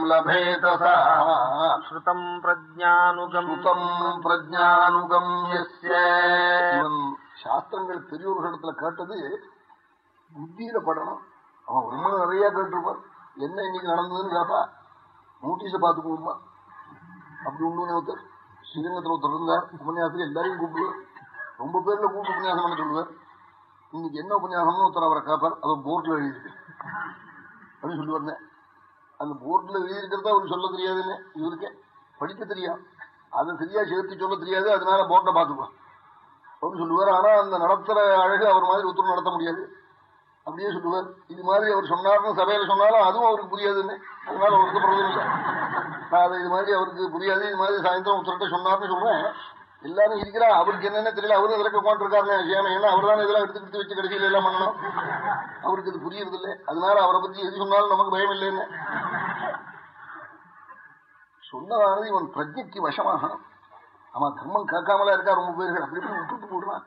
ലഭേത ശ്രുതം പ്രജ്ഞാനുഗം ശ്രുതം ശാസ്ത്രങ്ങൾ പെരിയോർகளிடத்துல കേട്ടത് ബുദ്ധിയിലെ പഠനം. அவன் ரொம்ப நிறைய கேட்டிருப்பான் என்ன இன்னைக்கு நடந்ததுன்னு கேப்பா நோட்டீஸ பார்த்து போகுமா அப்படி உண்டு ஒருத்தர். ஸ்ரீரங்கத்தில் ஒருத்தர் இருந்தார். உபன்யாசத்துக்கு எல்லாரையும் கூப்பிடுவார். ரொம்ப பேர்ல கூப்பிட்டு உபன்யாசம் பண்ண சொல்லுவார். இன்னைக்கு என்ன உபன்யாசம்னு ஒருத்தர் அவரை கேட்பார். அதை போர்ட்ல எழுதியிருக்கு. அப்படின்னு சொல்லி வந்தேன் அந்த போர்ட்ல எழுதியிருக்கிறதா அவருக்கு சொல்ல தெரியாதுன்னு இவருக்கே படிக்க தெரியாது. அதை சரியா சேர்த்து சொல்ல தெரியாது. அதனால போர்ட்டை பார்த்துக்குவான் அப்படின்னு சொல்லுவார். ஆனா அந்த நடத்துற அழகு அவர் மாதிரி ஒருத்தர் நடத்த முடியாது. அப்படியே சொல்லுவார். இது மாதிரி அவர் சொன்னார்னு சபையில சொன்னாலும் அதுவும் அவருக்கு புரியாதுன்னு. அதனால அவருக்கு பிரயோஜனம் இல்லை. நான் அதை இது மாதிரி அவருக்கு புரியாது இது மாதிரி சாயந்தரம் ஒருத்தர்கிட்ட சொன்னார்னு சொல்றேன். எல்லாரும் இருக்கிறா அவருக்கு என்னென்ன தெரியல. அவரும் இதில் உட்காந்துருக்காருன்னு விஷயம் ஏன்னா அவர் தான் இதெல்லாம் எடுத்து எடுத்து வச்சு கடைசியில் எல்லாம் பண்ணணும். அவருக்கு இது புரியறது இல்லை அதனால அவரை பத்தி எது சொன்னாலும் நமக்கு பயம் இல்லைன்னு. சொன்னதானது இவன் பிரஜைக்கு வசமாக அவன் தர்மம் காக்காமலா இருக்கா? ரொம்ப பேர்கள் அப்படி இப்படி விட்டுட்டு போடுறான்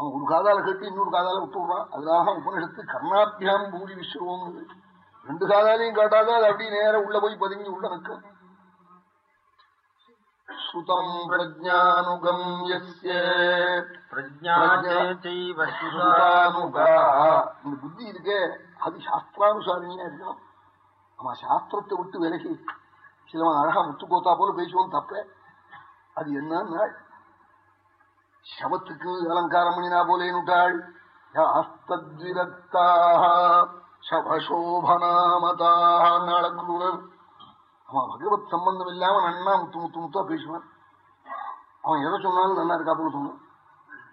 அவன் ஒரு காதால கட்டி இன்னொரு காதால விட்டு விடுறான் அதனால உபனிஷத்து கர்ணாபியாம் பூரி விஸ்வம் ரெண்டு காதாலையும் காட்டாத அது அப்படியே நேரம் உள்ள போய் பதுங்கி உள்ள நிற்கும். ஸ்ருதம் பிரஜானுகம் இந்த புத்தி இருக்கே. அது சாஸ்திரானுசாரியா இருக்கணும். ஆமா சாஸ்திரத்தை விட்டு விலகி சிலவன் அழகா முத்துக்கோத்தா போல பேசுவோம் தப்ப. அது என்னன்னா சவத்துக்கு அலங்காரம் பண்ணினா போலேனுட்டாள் யாஸ்திரக்தாக அவன் பகவத் சம்பந்தம் இல்லாம நன்னா முத்து முத்து முத்தா பேசுவான் அவன் எதை சொன்னாலும் நல்லா இருக்கா போல சொன்னான்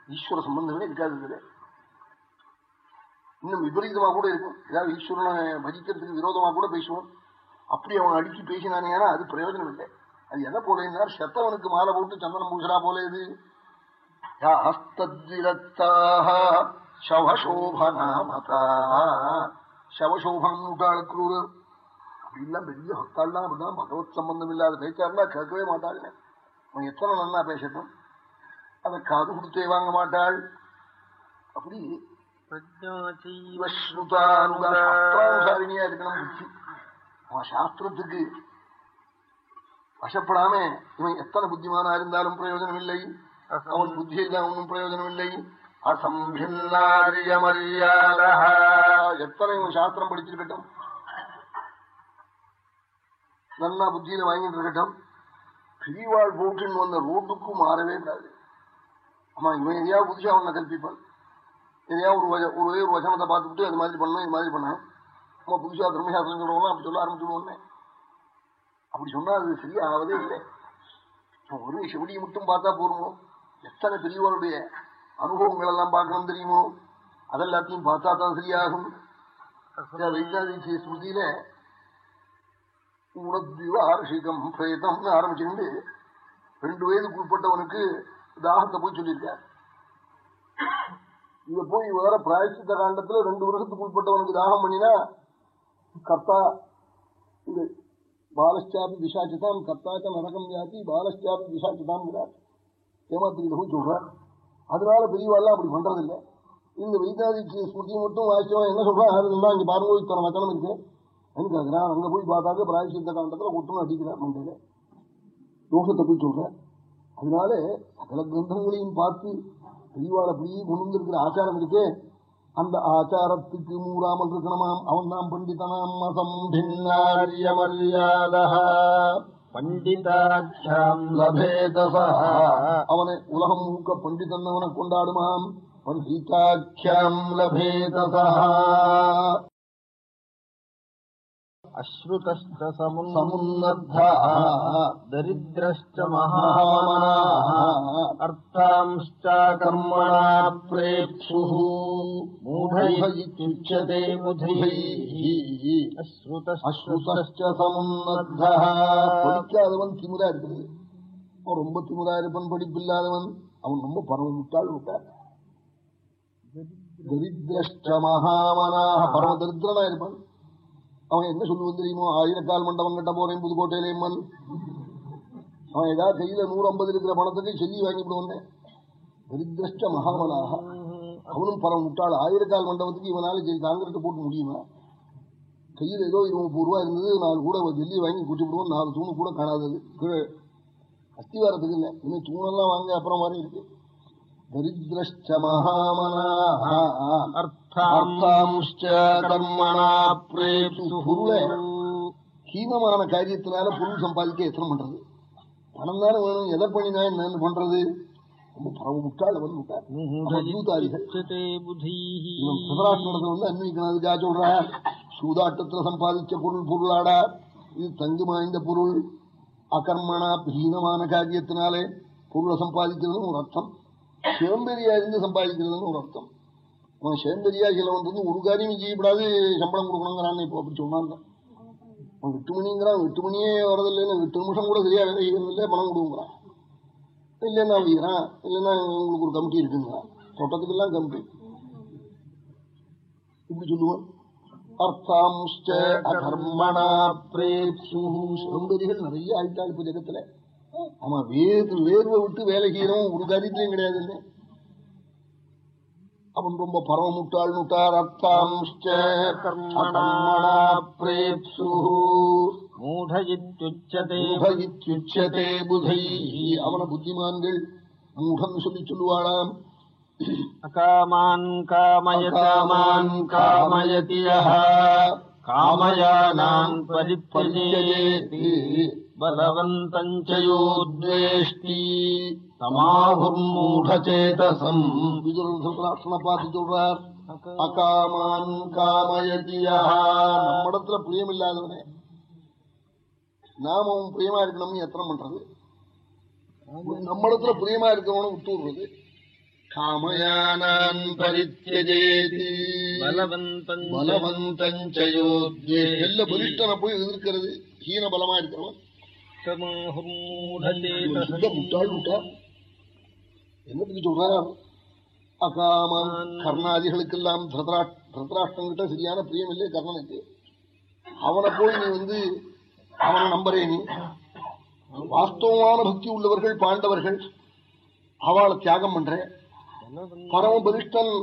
ஈஸ்வர சம்பந்தமே இருக்காது இன்னும் விபரீதமா கூட இருக்கும் ஏதாவது ஈஸ்வரனை பஜிக்கிறதுக்கு விரோதமா கூட பேசுவான் அப்படி அவன் அடிச்சு பேசினானே அது பிரயோஜனம் இல்லை அது என்ன போல இருந்தார் செத்தவனுக்கு மாலை போட்டு சந்தனம் பூசுறா போல இது சவசோபனாமதாளுக்கு அப்படிலாம் பெரிய ஹத்தாள்லாம் அப்படிதான் பகவத் சம்பந்தம் இல்லாத பேச்சாருன்னா கேட்கவே மாட்டாள் அவன் எத்தனை நல்லா பேசட்டும் அதை காது கொடுத்தே வாங்க மாட்டாள் அப்படி சாஸ்திரானுசாரிணியா இருக்கணும் புத்தி அவன் சாஸ்திரத்துக்கு வசப்படாம இவன் எத்தனை புத்திமானா இருந்தாலும் பிரயோஜனம் இல்லை அவன் புத்தி எல்லாம் ஒன்றும் பிரயோஜனம் இல்லை எத்தனை இவன் சாஸ்திரம் படிச்சிருக்கட்டும். நல்லா புத்தியில வாங்கிட்டு இருக்கட்டும் பிரிவாள் போட்டுன்னு வந்த ரோட்டுக்கும் மாறவே கூடாது. ஆமா இவன் எதையா புதுசா அவனை கல்பிப்பான் எதையா ஒரு ஒரு ஒரு வசனத்தை பார்த்துட்டு அது மாதிரி பண்ணணும் இது மாதிரி பண்ணணும். நம்ம புதுசா தர்மசாஸ்திரம் சொல்லுவோம் அப்படி சொல்ல ஆரம்பிச்சுடுவோன்னே அப்படி சொன்னா அது சரியாகவே இல்லை. ஒரு செவடியை மட்டும் பார்த்தா போறோமோ எத்தனை பெரியவனுடைய அனுபவங்கள் எல்லாம் பார்க்கணும் தெரியுமோ? அதெல்லாத்தையும் பார்த்தா தான் சரியாகும் வைஜாதி ஸ்மிருதியில உணத்விவார்ஷிகம் பிரேதம்னு ஆரம்பிச்சுட்டு ரெண்டு வயதுக்கு உட்பட்டவனுக்கு தாகத்தை போய் சொல்லியிருக்கார். இத போய் வேற பிராயசித்த காண்டத்துல ரெண்டு வருஷத்துக்கு உட்பட்டவனுக்கு தாகம் பண்ணினா கர்த்தா இது பாலஸ்டாபி திசாச்சிதாம் கர்த்தாக்க நரகம் ஜாதி பாலஸ்டாபி திசாச்சிதாம் ஏமாத்திரியில போய் சொல்றார் அதனால பெரியவாள்லாம் அப்படி பண்றதில்லை. இந்த வைத்தாதிக்கு ஸ்மிருதி மட்டும் வாசிச்சவன் என்ன சொல்றான் இங்க பாருங்க இத்தனை வச்சனம் இருக்கு. எனக்கு அதுதான் அங்க போய் பார்த்தாக்க பிராயசித்த காண்டத்துல ஒட்டுன்னு அடிக்கிறார் மண்டையில தோஷத்தை போய் சொல்றேன். அதனால சகல கிரந்தங்களையும் பார்த்து பெரியவாள் அப்படியே கொண்டிருக்கிற ஆச்சாரம் இருக்கே. அந்த ஆச்சாரத்துக்கு மூறாமல் இருக்கணுமாம். அவன் தான் பண்டிதனாம் மதம் பின்னாரிய மரியாதா பண்டிதாட்சியம் லபேதசா. அவனை உலகம் மூக்க பண்டிதன் அவனை கொண்டாடுமாம். பண்டிதாட்சியம் லபேதசா. அஸ்ருதஷ்ட சமுன்னத்தா தரித்திரஷ்ட மகாமனாः அர்த்தாம்ஷ்ட கர்மணா பிரேப்சுः மூఢயித்யுச்யதே புதைः அஸ்ருதஷ்ட சமுன்னத்தா படிக்காதவன் திமுறா இருக்குது. அவன் ரொம்ப திமுறா இருப்பன் படிப்பில்லாதவன். அவன் ரொம்ப பரம முட்டாள் விட்டார் தரித்திரஷ்ட மகாமனாக பரம தரித்திரனா இருப்பான். அவன் என்ன சொல்லுவது தெரியுமோ? ஆயிரக்கால் மண்டபம் கட்ட போறேன் புதுக்கோட்டையிலேம்மன் அவன் ஏதாவது கையில நூறு ஐம்பது இருக்கிற பணத்துக்கு சொல்லி வாங்கிவிடுவான் தரித்திரஷ்ட மகாமனாக. அவனும் பரம் முட்டாள். ஆயிரக்கால் மண்டபத்துக்கு இவனால சரி தாங்கிறத போட்டு முடியுமா? கையில் ஏதோ இருபது முப்பது ரூபா இருந்தது நாலு கூட ஜெல்லி வாங்கி குட்டி விடுவோம் நாலு தூணு கூட காணாதது. கீழே அஸ்திவாரத்துக்கு இல்லை. இன்னும் தூணெல்லாம் வாங்க அப்புறம் மாதிரி இருக்கு. தரித்திரஷ்ட மகாமனாக. கர்மணா ஹீனமான காரியத்தினால பொருள் சம்பாதிக்க எத்தனை பண்றது? பணம் தானே வேணும். எதை பண்ணினா என்னன்னு பண்றது? ரொம்ப பரவ முட்டாள் வந்து விட்டார் அத்புதாரிகள் இவன் சுதராஷ்டிரத்துல வந்து அன்வைக்கிறதுக்காக சொல்ற. சூதாட்டத்துல சம்பாதிச்ச பொருள் பொருளாடா. இது தங்கு மாய்ந்த பொருள். அகர்மனா ஹீனமான காரியத்தினாலே பொருளை சம்பாதிக்கிறதுன்னு ஒரு அர்த்தம். சிவம்பெரியா இருந்து சம்பாதிக்கிறதுன்னு ஒரு அர்த்தம். அவன் சேந்தரியா சிலவன் வந்து ஒரு காரியம் செய்யப்படாது சம்பளம் கொடுக்கணுங்கிறான் இப்போ அப்படி சொன்னாங்க. அவன் எட்டு மணிங்கிறான் எட்டு மணியே வரதில்லைன்னு எட்டு நிமிஷம் கூட சரியா வேலை செய்யறதில்லை பணம் கொடுங்கிறான். இல்லைன்னா வைக்கிறான் இல்லைன்னா உங்களுக்கு ஒரு கமிட்டி இருக்குங்கிறான். தோட்டத்துக்கெல்லாம் கமிட்டி. இப்படி சொல்லுவான். அர்த்தாம்ச்ச அதர்மணா பிரேப்சு சௌந்தரிகள் நிறைய ஆயிட்டாள் இப்ப ஜெகத்துல. ஆமா வேறு வேர்வை விட்டு வேலை செய்யறவன் ஒரு காரியத்திலையும் கிடையாது இல்லை அவன் ரொம்ப பரமமுட்டாள் நுட்டார் அர்த்தாம்ச்ச கர்மணா பிரேப்சு மூடயித்யுச்சதே மூடயித்யுச்சதே புதை அவன புத்திமான்கள் மூடம் சொல்லி சொல்லுவாளாம் அகாமான் காமயதாமான் காமயதி யः காமயானான் பரித்யஜேதி பலவந்தம் தமாஹுர்மூடச்சேதசம் விதுரனை பார்த்து சொல்றார் அகாமான் காமயதியா நம்மிடத்துல பிரியம் இல்லாதவனே நாம அவன் பிரியமா இருக்கணும்னு எத்தனை பண்றது. நம்மிடத்துல பிரியமா இருக்கவனும் விட்டு விடுறது. காமயானான் பலவந்தம் பலவந்தஞ்சயோத்யே எல்ல பலிஷ்டனை போய் எதிர்க்கிறது. ஹீன பலமா இருக்கிறவன். முட்டாள் முட்டாள் என்னத்துக்கு சொல்றார் அகாமன் கர்ணாதிகளுக்கெல்லாம் திருதராஷ்டிரங்கிட்ட சரியான பிரியம் இல்லை கர்ணனுக்கு அவனை போய் நீ வந்து அவனை நம்பரே நீ வாஸ்தவமான பக்தி உள்ளவர்கள் பாண்டவர்கள் அவளை தியாகம் பண்ற பரம பலிஷ்டன்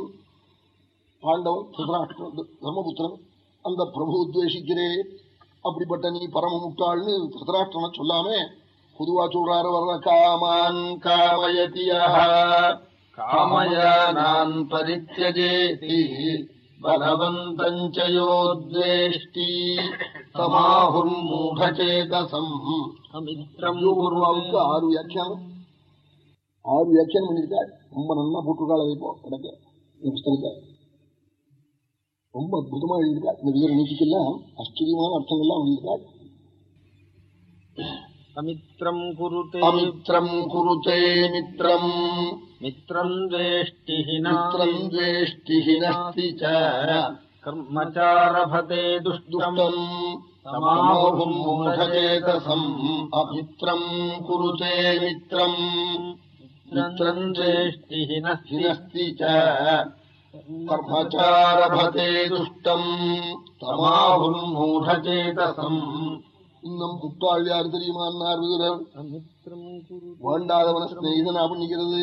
பாண்டவன் திருதராஷ்டிரன் தர்மபுத்திரன் அந்த பிரபு உத்வேஷிக்கிறே அப்படிப்பட்ட நீ பரம முட்டாள்னு திருதராஷ்டிரனை சொல்லாம பொதுவா சொல்றாரு வர்ற காமான் காமயதியா காமயானான் பரித்யஜேதி பலவந்தம் ச யோ த்வேஷ்டி தமாஹுர்மூடச்சேதசம் அமித்ரம் பூர்வாவுக்கு ஆறு வியாக்கியானம். ஆறு வியாக்கியானம் பண்ணியிருக்காள் ரொம்ப நல்லா போட்டிருக்காள் அதை இப்போ. இந்த புஸ்தகத்தை ரொம்ப அற்புதமா எழுதியிருக்காள் இந்த வீர நீதிக்கெல்லாம் ஆச்சரியமான அர்த்தங்கள்லாம் எழுதியிருக்காள் अमित्रम् कुरुते अमित्रम् कुरुते मित्रम्। मित्रम् द्वेष्टिः नम् द्वेष्टिः नस्ति च कर्मचारभते दुष्टम्। मूढचेतसम्। अमित्रम् कुरुते मित्रम्। नत्रम् देष्टिः नष्टिनस्ति च। कर्मचारभते दुष्टम्। समाहुम् मूढचेतसम्। இன்னும் குட்டாள் யார் தெரியுமான்னார் வீரர்? வேண்டாதவன ஸ்நேகிதனா பண்ணிக்கிறது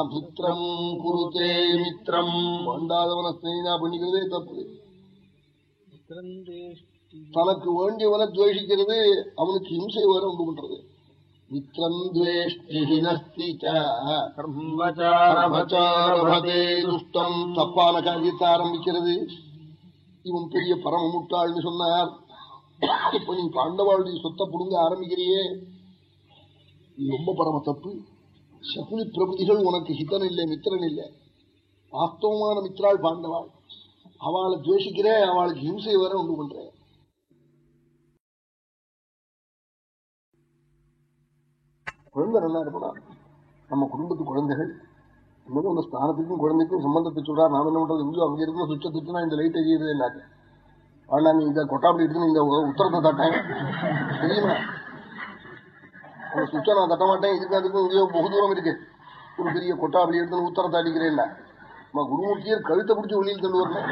அமித்ரம் குருதே மித்ரம். வேண்டாதவன ஸ்நேகிதா பண்ணிக்கிறதே தப்பு. தனக்கு வேண்டியவனை துவேஷிக்கிறது அவனுக்கு இம்சை வர உண்டு பண்றது. மித்ரம் துவேஷ்டி துஷ்டம். தப்பான காரியத்தை ஆரம்பிக்கிறது. இவன் பெரிய பரம முட்டாள்னு சொன்னார். இப்ப நீ பாண்டவாளுடைய சொத்தை புடுங்க ஆரம்பிக்கிறியே. இது ரொம்ப பரம தப்பு. சகுனி பிரபுதிகள் உனக்கு ஹிதன் இல்லை மித்திரன் இல்லை வாஸ்தவமான மித்ராள் பாண்டவாள். அவளை துவேஷிக்கிற அவளுக்கு ஹிம்சை வர உண்டு பண்ற. குழந்தை நல்லா இருப்படா நம்ம குடும்பத்து குழந்தைகள். இன்னும் அந்த ஸ்தானத்துக்கும் குழந்தைக்கும் சம்பந்தத்தை சொல்றா நாம என்ன பண்றது? இங்கேயும் அங்க இருக்கிற சுவிட்சை திட்டுனா இந்த லைட் எரியுது இல்லாக்க ஆனா நீ இந்த கொட்டாப்படி எடுத்து இந்த உத்தரத்தை தட்டேன். தெரியுமா? அந்த சுவிட்சை நான் தட்ட மாட்டேன். இதுக்கு அதுக்கும் இங்கேயோ பகு தூரம் இருக்கு. ஒரு பெரிய கொட்டாப்படி எடுத்து உத்தரத்தை அடிக்கிறேன் நம்ம குருமூர்த்தியர் கழுத்தை பிடிச்சி வெளியில் தள்ளு வரணும்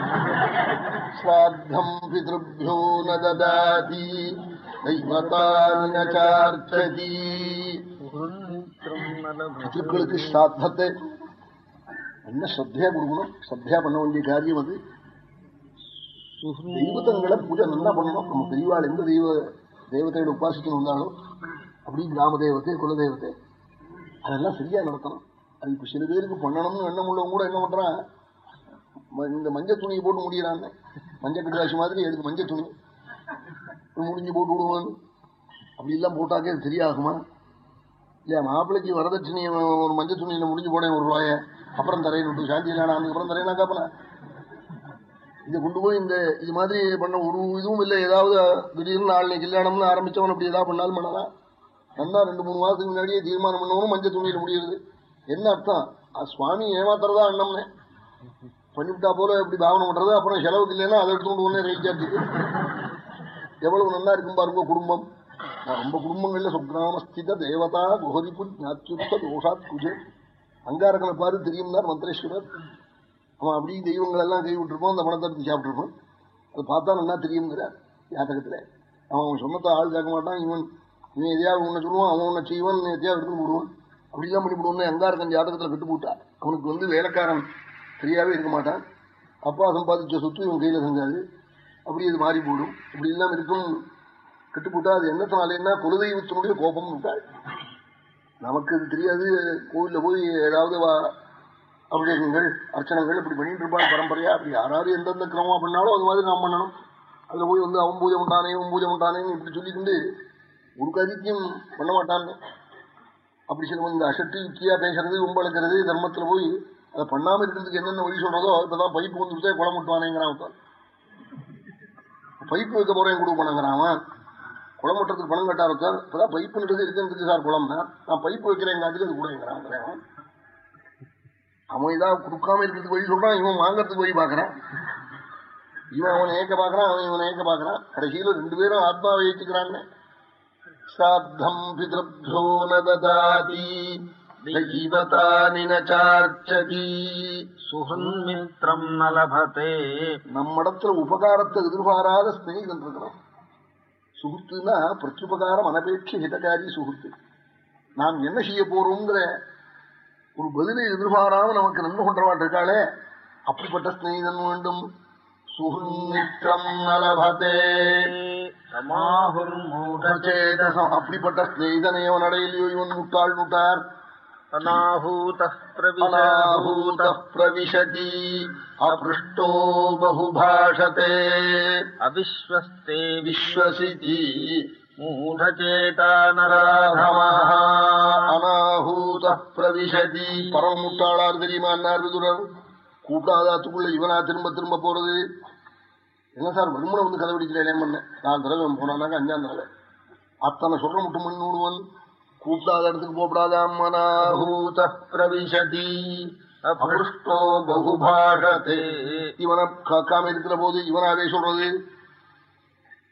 ஸ்ராத்தம் பிதృభ్யோ ந ததாதி தெய்வதானி ஸ்ராத்தத்தை என்ன ஸ்ரத்தையா கொடுக்கணும் ஸ்ரத்தையா பண்ண வேண்டிய காரியம் அது. தெய்வத்தங்களை பூஜை நல்லா பண்ணணும். நம்ம பெரியவாள் எந்த தெய்வ தெய்வத்தையோட உபாசிக்கணும் வந்தாலும் அப்படி கிராம தெய்வத்தை குல தெய்வத்தை அதெல்லாம் சரியா நடத்தணும். அது இப்ப சில பேருக்கு பண்ணணும்னு எண்ணம் உள்ளவங்க கூட என்ன பண்றான் ம- இந்த மஞ்சள் துணியை போட்டு முடியறான்னு மஞ்சள் கட்டுராசி மாதிரி எடுத்து மஞ்சள் துணி முடிஞ்சு போட்டு விடுவான் அப்படி எல்லாம் போட்டாக்கே அது சரியாகுமா? இல்லையா மாப்பிள்ளைக்கு வரதட்சணையை ஒரு மஞ்சள் துணியில முடிஞ்சு போனேன் ஒரு ரூபாய அப்புறம் தரையை விட்டு சாந்தி நான் அப்புறம் தரையினா காப்பல இதை கொண்டு போய் இந்த இது மாதிரி பண்ண ஒரு இதுவும் இல்லை. ஏதாவது திடீர்னு நாளை கல்யாணம்னு ஆரம்பிச்சவன் அப்படி ஏதாவது பண்ணாலும் பண்ணலாம். நல்லா ரெண்டு மூணு மாசத்துக்கு முன்னாடியே தீர்மானம் பண்ணவனும் மஞ்சள் துணியில முடியுது என்ன அர்த்தம்? சுவாமி ஏமாத்துறதா அண்ணம்னே. பண்ணிவிட்டா போல இப்படி பாவனை பண்றது. அப்புறம் செலவுக்கு இல்லைன்னா அதை எடுத்துட்டு உடனே ரயில் சார்ஜுக்கு எவ்வளவு நல்லா இருக்கும் பாருங்க குடும்பம். ரொம்ப குடும்பங்கள்ல சுக்ராமஸ்தித தேவதா குஹரிப்பு ஞாத்யுத்த தோஷாத் குஜே. அங்காரகனை பாரு தெரியும்னார் மந்திரேஸ்வரர். அவன் அப்படி தெய்வங்கள் எல்லாம் கை விட்டுருப்போம் அந்த பணத்தை எடுத்து சாப்பிட்ருப்பான் அது பார்த்தா நல்லா தெரியுங்கிறார் ஜாதகத்துல. அவன் அவன் சொன்னத்தை ஆள் கேட்க மாட்டான். இவன் இவன் எதையாவது உன்னை சொல்லுவான் அவன் உன்னை செய்வான் இவன் எதையாவது எடுத்து போடுவான். அப்படிலாம் பண்ணி போடுவோம் எங்கா இருக்கன் ஜாதகத்தில் கெட்டு போட்டான். அவனுக்கு வந்து வேலைக்காரன் சரியாகவே இருக்க மாட்டான். அப்பா சம்பாதிச்ச சொத்து இவன் கையில் செஞ்சாது அப்படி இது மாறி போடும். இப்படி எல்லாம் இருக்கும். கட்டுப்போட்டா அது என்னத்தினாலேன்னா குலதெய்வத்தினுடைய கோபம் விட்டாள் நமக்கு இது தெரியாது. கோவில்ல போய் ஏதாவது அபிஷேகங்கள் அர்ச்சனைகள் இப்படி பண்ணிட்டு இருப்பாள் பரம்பரையா அப்படி யாராவது எந்தெந்த கிரமமா பண்ணாலும் அது மாதிரி நாம் பண்ணணும். அதுல போய் வந்து அவன் பூஜை உண்டானே அவன் பூஜை உண்டானேன்னு இப்படி சொல்லிக்கிண்டு ஒரு கதிக்கும் பண்ண மாட்டான் அப்படி சில இந்த அசட்டு யுக்தியா பேசுறது உம்பளுக்கிறது தர்மத்துல போய் அதை பண்ணாம இருக்கிறதுக்கு என்னென்ன வழி சொல்றதோ இப்பதான் பைப்பு வந்துருச்சே குளம் விட்டுவானேங்கிறான் பைப்பு வைக்க போறேன் கொடுப்பானுங்கிறான் அவன். குளம் விட்டுறதுக்கு பணம் கட்டா இப்பதான் பைப்புன்றது இருக்கிறதுக்கு சார் குளம்னா நான் பைப்பு வைக்கிறேன் அதுக்கு அது கூடங்கிறான். அவன் இதான் கொடுக்காம இருக்கிறதுக்கு வழி சொல்றான் இவன் வாங்கறதுக்கு வழி பாக்குறான் இவன் அவன் ஏக்க பாக்குறான் அவன் இவன் ஏக்க பாக்குறான் கடைசியில ரெண்டு பேரும் ஆத்மாவை ஏற்றுக்கிறான்னு சாத்தம் பிதப்யோ நதாதி சார்ச்சதி சுஹன்மித்ரம் நலபதே. நம்மிடத்துல உபகாரத்தை எதிர்பாராத ஸ்நேகிதன் இருக்கிறான். சுகுத்துனா பிரத்யுபகாரம் அனபேட்ச ஹிதகாரி சுகுத்து. நாம் என்ன செய்ய போறோங்கிற ஒரு பதிலை எதிர்பாராம நமக்கு நன்மை கொண்டவாட்டு இருக்காளே அப்படிப்பட்ட ஸ்நேகிதன் வேண்டும். அப்படிப்பட்ட ஸ்நேகிதனை அவன் அடையிலையோ? இவன் முட்டாள் முட்டார். பிரவிசதி அபிருஷ்டோ பகுபாஷதே. அவிஸ்வஸ்தே விஸ்வசிதி. மூடச்சேதா நராதமः பிரவிசதி பரம முட்டாளார் தெரியுமா விதுரர் கூட்டாதாத்துக்குள்ள இவனா திரும்ப திரும்ப போறது? என்ன சார் வருமனை வந்து கதை பிடிக்கிறேன் பண்ண? நான் திரவம் போனானாக்க அஞ்சாம் தடவை. அத்தனை சொல்ற முட்டும் பண்ணி விடுவன் கூப்பிடாத இடத்துக்கு போகப்படாதாம் அநாஹூத பிரவிசதி அபிருஷ்டோ பகுபாஷதே இவனை காக்காம இருக்கிற போது இவனாவே சொல்றது?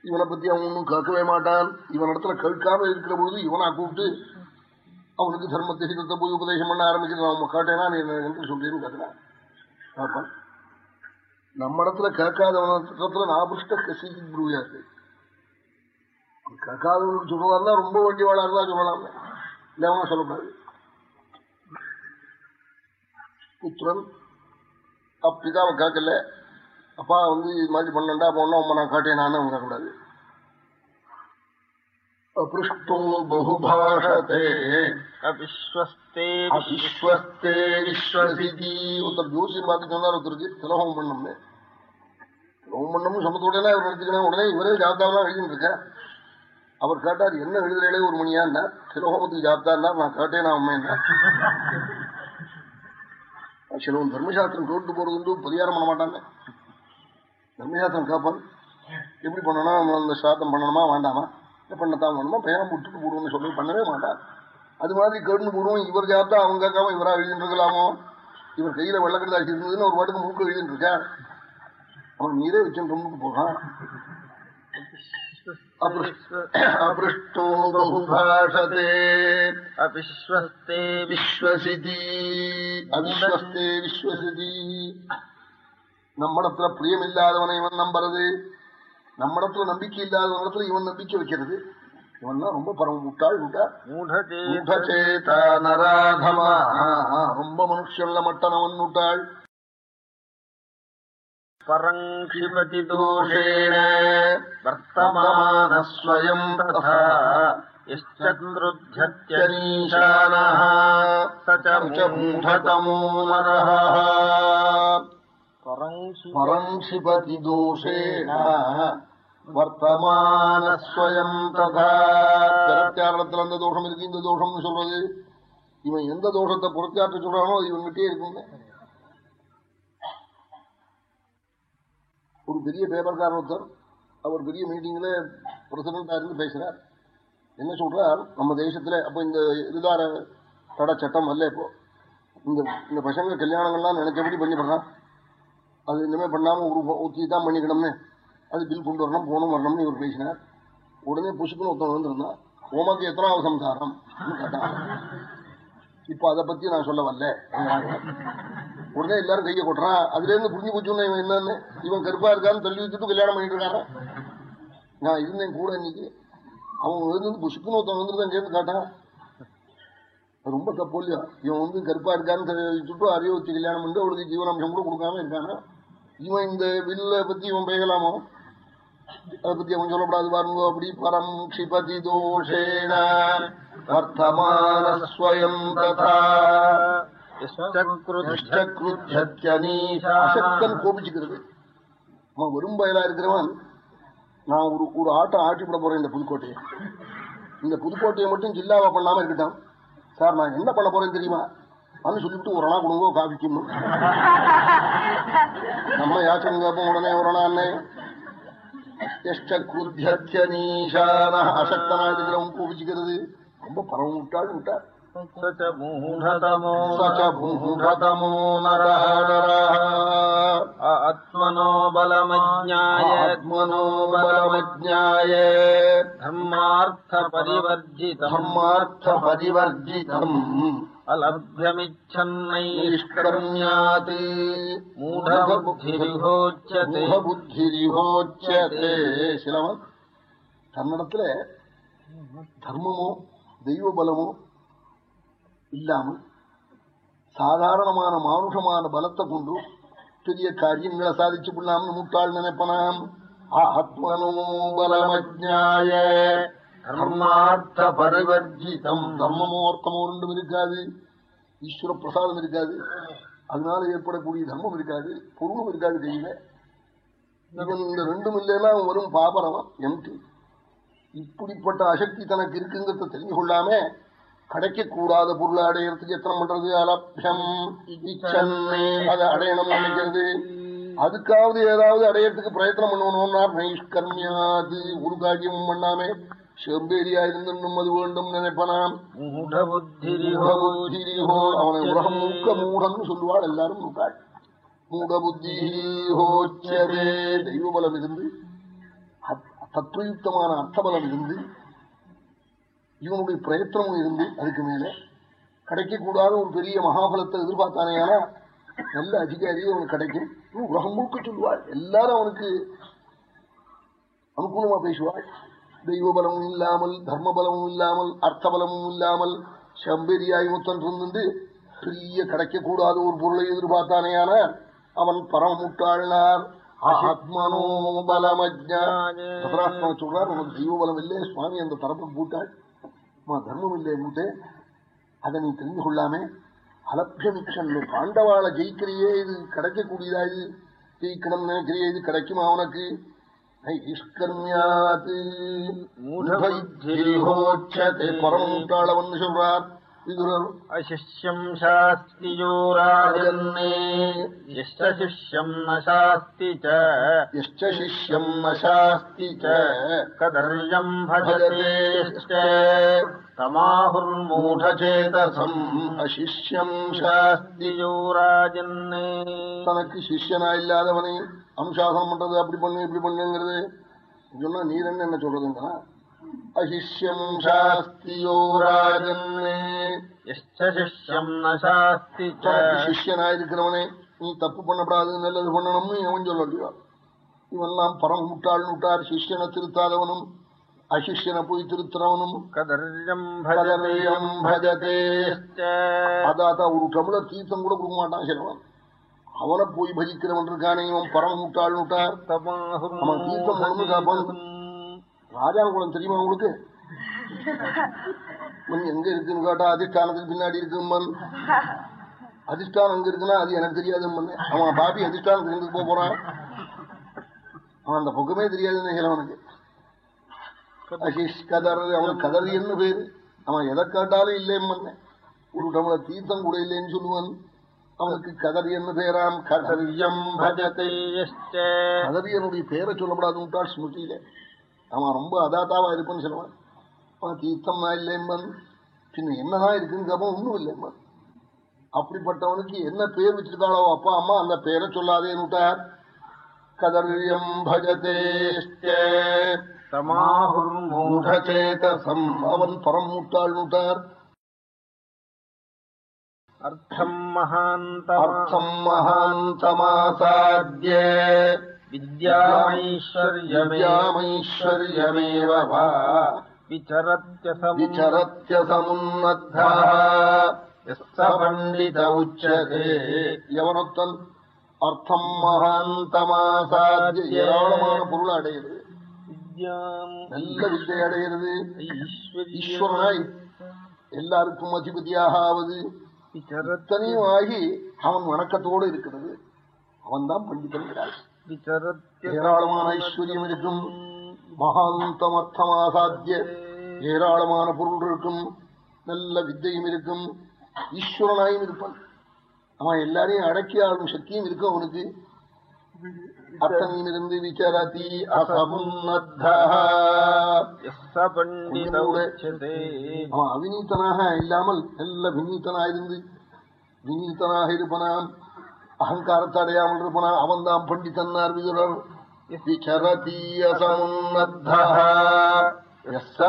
இவனை பத்தி அவன் ஒன்றும் கேட்கவே மாட்டான். இவன் இடத்துல கேட்காம இருக்கிற பொழுது இவனா கூப்பிட்டு அவனுக்கு தர்மத்தை ஹிதத்தை போய் உபதேசம் பண்ண ஆரம்பிக்கிறான் அவன் கேட்டேனா நீ என்று சொல்றேன்னு கேட்கிறான். பார்ப்பான் நம்ம இடத்துல கேட்காதவனத்துல நாபிருஷ்ட கசிக்கு புரியாது கேட்காதவனுக்கு சொல்றதா இருந்தா ரொம்ப வாழா இருந்தா சொல்லலாம். இல்ல சொல்லக்கூடாது. புத்திரன். அப்பிதாவை கேட்கல. அப்பா வந்து இது மாதிரி பண்ணண்டா போனா உமா நான் காட்டேன் நான் அவங்க கூடாது ஒருத்தர் ஜோசியம் பார்த்து சொன்னார் ஒருத்தருக்கு திலகம் பண்ணம்னு திலகம் பண்ணம்னு சொன்னதோட அவர் நினைச்சுக்கணும் உடனே இவரே ஜாப்தாவெல்லாம் எழுதிட்டு இருக்க அவர் கேட்டார் என்ன எழுதுறே ஒரு மணியான்னா திலகோமத்துக்கு ஜாப்தான்னா நான் கேட்டேன் அம்மையா சிலவன் தர்மசாஸ்திரம் கேட்டு போறது உண்டு பரிகாரம் பண்ண மாட்டாங்க. தர்மசாஸ்திரம் கேட்பான் எப்படி பண்ணணும் அந்த சாத்தம் பண்ணணுமா வேண்டாமா? என்ன பண்ணத்தான் வேணுமா பேரம் விட்டுட்டு போடுவோம்னு சொல்லி பண்ணவே மாட்டான். அது மாதிரி கேட்டு போடுவோம். இவர் ஜாத்தா அவங்க கேட்காம இவரா எழுதிட்டு இருக்கலாமோ இவர் கையில வெள்ளக்கடதாசி இருந்ததுன்னு ஒரு பாட்டுக்கு மூக்கு எழுதிட்டு இருக்கா அவன் நீரே வச்சு போகான் அபிருஷ்டோ பகுபாஷதே அவிஸ்வஸ்தே விஸ்வசிதி. அவிஸ்வஸ்தே விஸ்வசிதி. நம்மிடத்துல பிரியம் இல்லாதவனை இவன் நம்புறது. நம்மிடத்துல நம்பிக்கை இல்லாதவனிடத்துல இவன் நம்பிக்கை வைக்கிறது. இவன் ரொம்ப பரம முட்டாள் ரொம்ப மனுஷன்ல மட்டனவன் முட்டாள். பரங்கிபதி தோஷேண வர்த்தமானஸ்வயம் ததா. யச்சந்திருத்யத்யனீஷானः ச ச மூடதமோ நரः பரம்சிபதி தோஷேண வர்த்தமானஸ்வயம் ததா அந்த தோஷம் இருக்கு இந்த தோஷம்னு சொல்றது. இவன் எந்த தோஷத்தை புறத்தியாற்ற சொல்றானோ அது இவன்கிட்டயே இருக்குங்க. ஒரு பெரிய பேப்பர்காரர் ஒருத்தர் அவர் பெரிய மீட்டிங்ல பிரசிடண்டா இருந்து பேசுறார். என்ன சொல்றார்? நம்ம தேசத்துல அப்ப இந்த இதுதார தட சட்டம் அல்ல இப்போ. இந்த இந்த பசங்க கல்யாணங்கள்லாம் நினைச்சபடி பண்ணிப்படுறான் அது இனிமே பண்ணாம ஒரு ஒத்தி தான் பண்ணிக்கணும்னு அது பில் கொண்டு வரணும் போகணும் வரணும்னு இவர் பேசினார். உடனே புசுக்குன்னு ஒருத்தன் வந்துருந்தான். உமக்கு எத்தனாவது சம்சாரம் கேட்டான். இப்ப அதை பத்தி நான் சொல்ல வரல. உடனே எல்லாரும் கையை கொட்டுறான். அதுல இருந்து புரிஞ்சு போச்சுன்னா இவன் என்னன்னு. இவன் கருப்பா இருக்கான்னு தள்ளி வச்சுட்டு கல்யாணம் பண்ணிட்டு இருக்காரன் நான் இருந்தேன் கூட இன்னைக்கு. அவன் வந்து புஷ்குன்னு ஒருத்தன் வந்துட்டு கேட்டு சேர்ந்து காட்டான். ரொம்ப தப்பு இல்லையா? இவன் வந்து கருப்பா இருக்கான்னு சொல்லிட்டு அறிய வச்சு கல்யாணம் பண்ணிட்டு அவளுக்கு ஜீவனாம்சம் கூட கொடுக்காம இருக்கானா? இவன் இந்த வில்ல பத்தி இவன் பேசலாமோ? அதை பத்தி அவன் சொல்லப்படாது பாருங்க. அப்படி பரம் க்ஷிபதி தோஷேண வர்த்தமானஸ்வயம் ததா. அசக்தன் கோபிச்சுக்கிறது. அவன் வெறும் பயலா இருக்கிறவன். நான் ஒரு ஒரு ஆட்டம் ஆட்டி விட போறேன் இந்த புதுக்கோட்டையை. இந்த புதுக்கோட்டையை மட்டும் ஜில்லாவா பண்ணாம இருக்கட்டும். சார் நான் என்ன பண்ண போறேன் தெரியுமா? அப்படின்னு சொல்லிவிட்டு ஒரு அணா கொடுங்க காபிக்கும் நம்ம யாச்சம் கேட்போம் உடனே ஒரு அணா அண்ணே எஷ்டகுர்ஜனீஷான அசக்தனா இருக்கிறவன் கோபிச்சுக்கிறது ரொம்ப பரவ விட்டாள் விட்டார் சச்ச மூఢதமோ சச்ச பூண்டதமோ நரஹ நிஷ்கர்மியாத் மூடபுத்திரிகோச்சதே புத்திரிஹோச்சதே சிலவன் தன்னிடத்துல தர்மமோ தெய்வ பலமோ இல்லாமல் சாதாரணமான மானுஷமான பலத்தை கொண்டு பெரிய காரியங்களை சாதிச்சு விடலாம்னு முட்டாள் நினைப்பனாம் ஆத்மனோ பலமஜ்ஞாய கர்மார்த்த பரிவர்ஜிதம் தர்மமோ அர்த்தமோ ரெண்டும் இருக்காது. ஈஸ்வர பிரசாதம் இருக்காது அதனால ஏற்படக்கூடிய தர்மம் இருக்காது. பொருளும் இருக்காது கையில. இந்த ரெண்டும் இல்லைன்னா வரும் பாபரவம் எம்டி இப்படிப்பட்ட அசக்தி தனக்கு இருக்குங்கிறத தெரிஞ்சு கொள்ளாம கிடைக்கக்கூடாத பொருளை அடையறதுக்கு எத்தனை பண்றது? அலப்யம் அதை அடையணும் நினைக்கிறது. அதுக்காவது ஏதாவது அடையறதுக்கு பிரயத்தனம் பண்ணணும்னா நைஷ்கர்மியாது ஒரு காரியமும் பண்ணாமே செம்பேரியா இருந்து அது வேண்டும் நினைப்பனாம் அவனை உலகம் மூக்க மூடன்னு சொல்லுவாள் எல்லாரும் மூக்காள் மூட புத்தி ஹோச்சதே தெய்வபலம் இருந்து தத்துவயுக்தமான அர்த்தபலம் இருந்து இவனுடைய பிரயத்தனமும் இருந்து அதுக்கு மேல கிடைக்கக்கூடாத ஒரு பெரிய மகாபலத்தை எதிர்பார்த்தானே ஆனா நல்ல அதிகாரி அவனுக்கு கிடைக்கும் உலகம் முழுக்க சொல்லுவாள் எல்லாரும் அவனுக்கு அனுகூலமா பேசுவாள் தெய்வ பலமும் இல்லாமல் தர்ம பலமும் இல்லாமல் அர்த்த பலமும் இல்லாமல் செம்பெரியாய் முத்தன் இருந்து பெரிய கிடைக்கக்கூடாத ஒரு பொருளை எதிர்பார்த்தானேயான அவன் பரமுட்டாள்னார் ஆத்மனோ பலமஜ்ஞான சொல்றார் உனக்கு தெய்வ பலம் இல்லை சுவாமி அந்த தரப்பு பூட்டாள் தர்மம் இல்லை மூட்டே அதை நீ தெரிந்து கொள்ளாமே அலட்சமிக்ஷன் பாண்டவாளை ஜெயிக்கிறியே இது கிடைக்கக்கூடியதா இது ஜெயிக்கணும் நினைக்கிறியே இது கிடைக்குமா அவனுக்கு நைஷ்கர்மியாத் மூடபுத்திரிஹோச்சதே. பரமமுட்டாளவன் சொல்றார் சாஸ்தி யோ ராஜன்னே யஷ்ட சிஷ்யம் ந சாஸ்தி ச யஷ்ட சிஷ்யம் ந சாஸ்தி ச கதர்யம் பஜதேஷ்ட தமாஹுர்மூடச்சேதசம் அசிஷ்யம் சாஸ்தி யோ ராஜன்னே தனக்கு சிஷ்யனா இல்லாதவனை அனுசாசனம் பண்றது அப்படி பண்ணு இப்படி பண்ணுங்கிறது சொன்னா நீர் என்ன என்ன சொல்றதுங்கன்னா அசிஷ்யம் சாஸ்தியோ ராஜன்னே யஷ்ட சிஷ்யம் ந சாஸ்தி ச தனக்கு சிஷ்யனா இருக்கிறவனே நீ தப்பு பண்ணப்படாது நல்லது பண்ணணும்னு அவன் சொல்லலையோ இவெல்லாம் பரம முட்டாள் முட்டார் சிஷ்யனை திருத்தாதவனும் அசிஷ்யனை போய் திருத்துறவனும் அதாத்தா ஒரு டம்ளர் தீர்த்தம் கூட கொடுக்க மாட்டான் சிலவன். அவனை போய் பஜிக்கிறவன் இருக்கானே இவன் பரம முட்டாள் அவன் தீர்த்தம் ராஜாங்குளம் தெரியுமா உங்களுக்கு? மண் எங்க இருக்குன்னு கேட்டா அதிஷ்டானத்துக்கு பின்னாடி இருக்கும்மன் அதிஷ்டானம் எங்க இருக்குன்னா அது எனக்கு தெரியாது அவன் பாபி அதிஷ்டானத்துக்கு எங்க போக போறான்? அவன் அந்த பக்கமே தெரியாதுன்னு சிலவனுக்கு அசிஷ் கதர் அவனுக்கு கதர் என்ன பேரு? அவன் எதை கேட்டாலும் இல்லைம்மன் ஒரு டம்ளர் தீர்த்தம் கூட இல்லைன்னு சொல்லுவான். அவனுக்கு கதர் என்ன பேராம்? கதர்யம் கதரியனுடைய பேரை சொல்லப்படாது விட்டாள் ஸ்மிருதியில. அவன் ரொம்ப அதாத்தாவா இருப்பான்னு சொல்லுவான் அவன் தீர்த்தம்னா இல்லைம்பன் பின்ன என்னதான் இருக்குன்னு கேப்போம் ஒன்றும் இல்லைம்பன் அப்படிப்பட்டவனுக்கு என்ன பேர் வச்சிருக்காளோ அப்பா அம்மா அந்த பேரை சொல்லாதேன்னுட்டார் கதர்யம் பஜதேஷ்டே மூடச்சேதசம் அவன் பரம் முட்டாள் நுட்டார் அர்த்தம் மகாந்தமாசாத்யே. विद्यामैश्वर्यमे வித்யாமைஸ்வர்யமேவ வா विचरत्य समुन् விசரத்ய சமுன்னத்தா எஸ்ஸ பண்டித உச்சதே எவனொத்தன் அர்த்தம் மகாந்தமாசாத்திய ஏராளமான பொருள் அடையுது विद्याम् நல்ல வித்தை அடையிறது ऐश्वर्यम् ஈஸ்வரனாய் எல்லாருக்கும் அதிபதியாக ஆவது विचरत् இத்தனையும் ஆகி அவன் வணக்கத்தோடு இருக்கிறது அவன் தான் பண்டிதன் विचरत्य ஏராளமான ஐஸ்வர்யம் இருக்கும். மகாந்தமர்த்தமாசாத்திய ஏராளமான பொருள் இருக்கும். நல்ல வித்தையும் இருக்கும். ஈஸ்வரனாயும் இருப்பான். அவன் எல்லாரையும் அடக்கி ஆளும் சக்தியும் இருக்கும் அவனுக்கு? அத்தனிலிருந்து விசாரதி அவன் அவிநீத்தனாக இல்லாமல் நல்ல விநீத்தனாயிருந்து விநீத்தனாக இருப்பனாம். அகங்காரத்தாடையாமல் இருப்பனா அவன் தான் பண்டிதன்னார் விதுரர்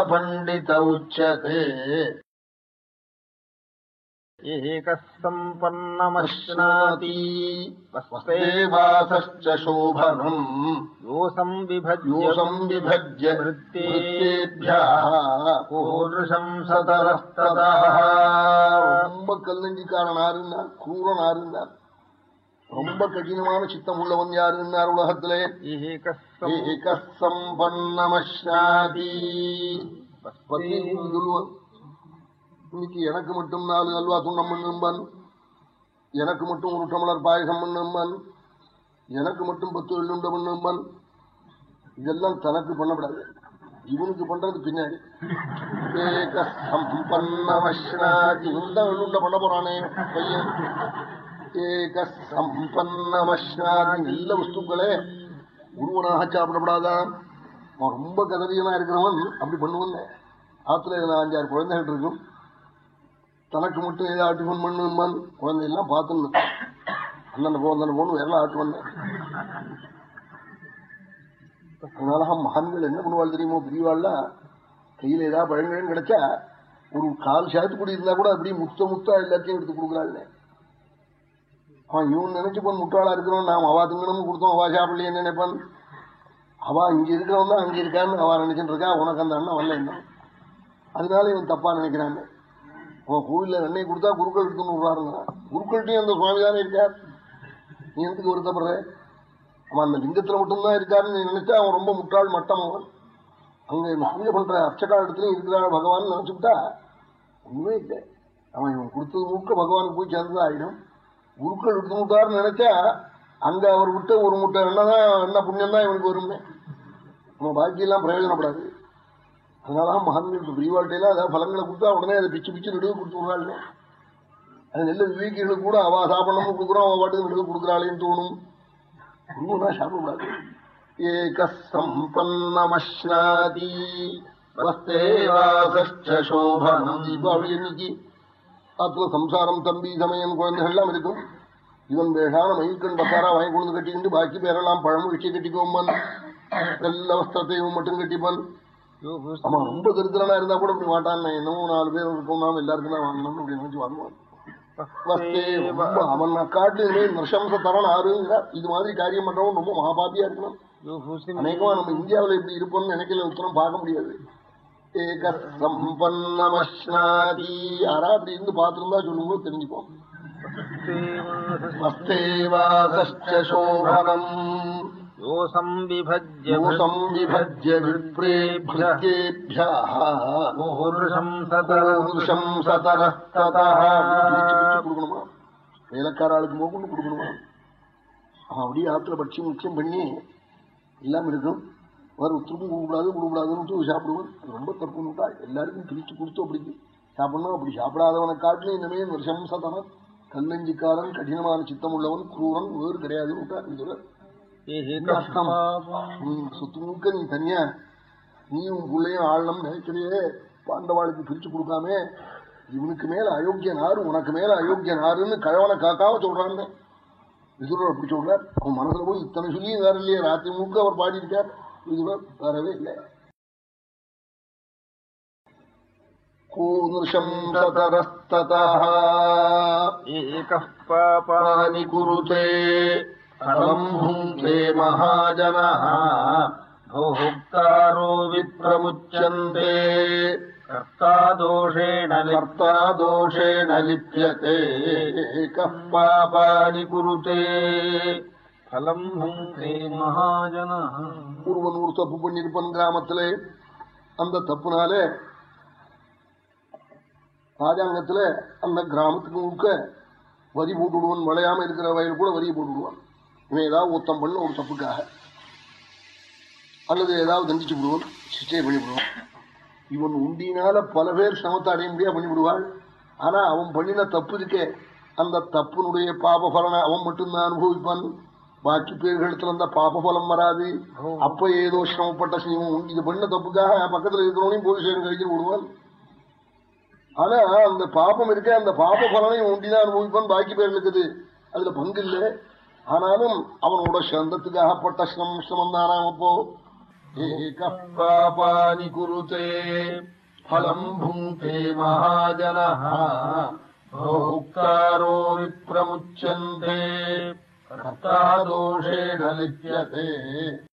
பண்டித உச்சதே एकस्सम्पन्नमश्नाति वस्तेवासश्च शोभनम् योऽसम् विभज्योऽसम् विभज्य वृत्तेभ्यः पूर्षम् सतरस्ततः ரொம்ப கல்லஞ்சிக்காரன் ஆறுந்தார் கூரன் ஆறுந்தார் ரொம்ப கடினமான சித்தம் உள்ளவன் யாருன்னார் உலகத்திலே? இன்னைக்கு எனக்கு மட்டும் நாலு அல்வா துண்டம் பண்ணும்பன். எனக்கு மட்டும் ஒரு டம்ளர் பாயசம் பண்ணும்பன். எனக்கு மட்டும் பத்து வெள்ளுண்ட பண்ணும்பன். இதெல்லாம் தனக்கு பண்ணப்படாது. இவனுக்கு பண்றது பின்னாடி. ஏக சம்பன்ன பண்ண போறானே பையன். ஏக நல்ல வஸ்துக்களே குருவனாக சாப்பிடப்படாதான் அவன் ரொம்ப கதவியனா இருக்கிறவன் அப்படி பண்ணுவன். ஆத்துல அஞ்சாறு குழந்தைகள் இருக்கும். தனக்கு மட்டும் ஏதோ ஆட்டுவன் பண்ணுவான் குழந்தையெல்லாம் பார்த்துன்னு அண்ணன் போ அண்ணன் போன்னு எல்லாம் ஆட்டுவன் அதனால மகான்கள் என்ன பண்ணுவாள் தெரியுமோ பெரியவாள்லாம் கையில ஏதாவது பழங்களும் கிடைச்சா ஒரு கால் சாத்துக்குடி இருந்தா கூட அப்படியே முத்த முத்தா எல்லாத்தையும் எடுத்து கொடுக்குறாள் அவன் இவன் நினைச்சுப்பான் முட்டாளா இருக்கிறோம் நாம் அவா திங்கணும் கொடுத்தோம் அவா சாப்பிடலையே நினைப்பான்? அவா இங்க இருக்கிறவன் தான் அங்க இருக்கான்னு அவா நினைச்சுட்டு இருக்கா. உனக்கு அந்த அண்ணன் வரல என்ன அதனால இவன் தப்பா நினைக்கிறான். அவன் கோவில்ல எண்ணெய் கொடுத்தா குருக்கள் எடுத்துன்னு விடுறாருங்க குருக்கள்கிட்டையும் அந்த சுவாமி தானே இருக்கார். நீ எதுக்கு வருத்தப்படுற? அவன் அந்த லிங்கத்துல மட்டும்தான் இருக்காருன்னு நினைச்சா அவன் ரொம்ப முட்டாள் மட்டம் அவன். அங்க பூஜை பண்ற அர்ச்சகா இருக்கிறாள் பகவான் நினைச்சுக்கிட்டா ஒண்ணுமே இல்லை. அவன் இவன் கொடுத்தது முழுக்க பகவானுக்கு போய் சேர்ந்ததா ஆயிடும் குருக்கள் விட்டு விட்டாருன்னு நினைச்சா அங்க அவர் விட்ட ஒரு முட்டை என்னதான் என்ன புண்ணியம் தான் இவனுக்கு வருமே. நம்ம பாக்கியெல்லாம் பிரயோஜனப்படாது. அதனாலதான் மகான்கள் பிரிவாழ்க்கையில அதாவது பழங்களை கொடுத்தா உடனே அதை பிச்சு பிச்சு நடுவு கொடுத்து விடுறாள் அது நெல்ல விவேகிகளுக்கு கூட அவ சாப்பிடணும்னு கொடுக்குறோம் அவன் பாட்டுக்கு நடுவு கொடுக்குறாளேன்னு தோணும். குருவெல்லாம் சாப்பிடக்கூடாது. ஏகம்பன்னமஸ்ராதி சம்பன்னமஸ்னாதி சோபனம் தீபாவளி அன்னைக்கு ஆத்துல சம்சாரம் தம்பி சமயம் குழந்தைகள் எல்லாம் இருக்கும். இவன் வேஷான மயில்கண் பத்தாரா வாங்கி கொண்டு கட்டிக்கிட்டு பாக்கி பேரெல்லாம் பழம் வச்சு கட்டிக்கோம்பான். எல்லா வஸ்திரத்தையும் மட்டும் கட்டிப்பான். ஆமா ரொம்ப தரித்திரனா இருந்தா கூட இப்படி மாட்டான் என்னமோ நாலு பேர் இருக்கோம். நாம எல்லாருக்கும் தான் வாங்கணும் அப்படி நினைச்சு வாங்குவான் அவன் காட்டு நிர்சம்ச தரன் ஆறுங்கிற இது மாதிரி காரியம் பண்றவன் ரொம்ப மகாபாபியா இருக்கணும். அநேகமா நம்ம இந்தியாவுல இப்படி இருப்போம்னு நினைக்கல உத்தரம் பார்க்க முடியாது. சம்பன்னமஸ்நாதி யாரா அப்படி இருந்து பாத்திருந்தா சொல்லும்போது தெரிஞ்சுப்போம் மஸ்தேவாசோபனம் யோசம் விபஜ்யோசம் விபஜ்ய விப்ரேபியேபியஹுருஷம் சதருஷம் சதரஸ்ததஹ கொடுக்கணுமா வேலைக்கார ஆளுக்கு மோகன்னு கொடுக்கணுமா அப்படியே ஆத்துல பட்சி முக்கியம் பண்ணி எல்லாம் இருக்கும் வேற ஒருத்தருக்கும் கொடுக்கூடாது கொடுக்கூடாதுன்னு சாப்பிடுவான் அது ரொம்ப தப்பு விட்டா எல்லாருக்கும் பிரிச்சு கொடுத்து அப்படி சாப்பிடணும் அப்படி சாப்பிடாதவனை காட்டிலும் இனிமே வருஷம் சதனம் கல்லஞ்சிக்காரன் கடினமான சித்தம் உள்ளவன் குரூரன் வேறு கிடையாதுன்னு விட்டா சுத்து முழுக்க நீ தனியா? நீ உன் பிள்ளையும் ஆழம் நினைக்கிறியே பாண்டவாளுக்கு பிரிச்சு கொடுக்காம இவனுக்கு மேல அயோக்கிய நாறு உனக்கு மேல அயோக்கிய நாறுன்னு கழவனை காக்காம சொல்றாங்க விதுரர் அப்படி சொல்றார். அவன் மனசுல போய் இத்தனை சொல்லியும் வேற இல்லையே. ராத்திரி முழுக்க அவர் பாடியிருக்கார். விதுரர் வரவே இல்லை கூனுஷம்சதரஸ்ததः एकः पापानि कुरुते फलम् भुङ्क्ते महाजनः भोक्तारो प्रमुच्यन्ते कर्ता दोषेण कर्ता दोषेण लिप्यते कः पापानि कुरुते फलम् भुङ्क्ते महाजनः ஒருவன் ஒரு தப்பு பண்ணியிருப்பன் கிராமத்திலே அந்த தப்புனால ராஜாங்கத்துல அந்த கிராமத்துக்கு முழுக்க வரி போட்டுடுவான் விளையாம இருக்கிற வயல் கூட வரியை போட்டுடுவான். இவன் ஏதாவது ஒத்தம் பண்ண ஒரு தப்புக்காக. அல்லது ஏதாவது தண்டிச்சு விடுவான் சிச்சை பண்ணிவிடுவான் இவன் உண்டினால பல பேர் சமத்தை அடைய முடியா பண்ணிவிடுவாள் ஆனா அவன் பண்ணின தப்பு இருக்கே அந்த தப்புனுடைய பாப பலனை அவன் மட்டும்தான் அனுபவிப்பான். பாக்கி பேர்களிடத்துல இருந்தா பாபபலம் வராது அப்ப ஏதோ சிரமப்பட்ட செய்வோம் இது பண்ண தப்புக்காக பக்கத்துல இருக்கிறவனையும் போய் சேரும் கழிச்சு விடுவான் ஆனா அந்த பாபம் இருக்க அந்த பாப பலனை ஒண்டிதான் அனுபவிப்பான் பாக்கி பேர் இருக்குது அதுல பங்கு இல்லை ஆனாலும் அவனோட சந்தத்துக்காகப்பட்ட சிரமம் சிரமம் தானாம் அப்போ பாபானி குருதே பலம் புங்கே மகாஜனா விப்ரமுச்சந்தே कर्ता दोषेण लिप्यते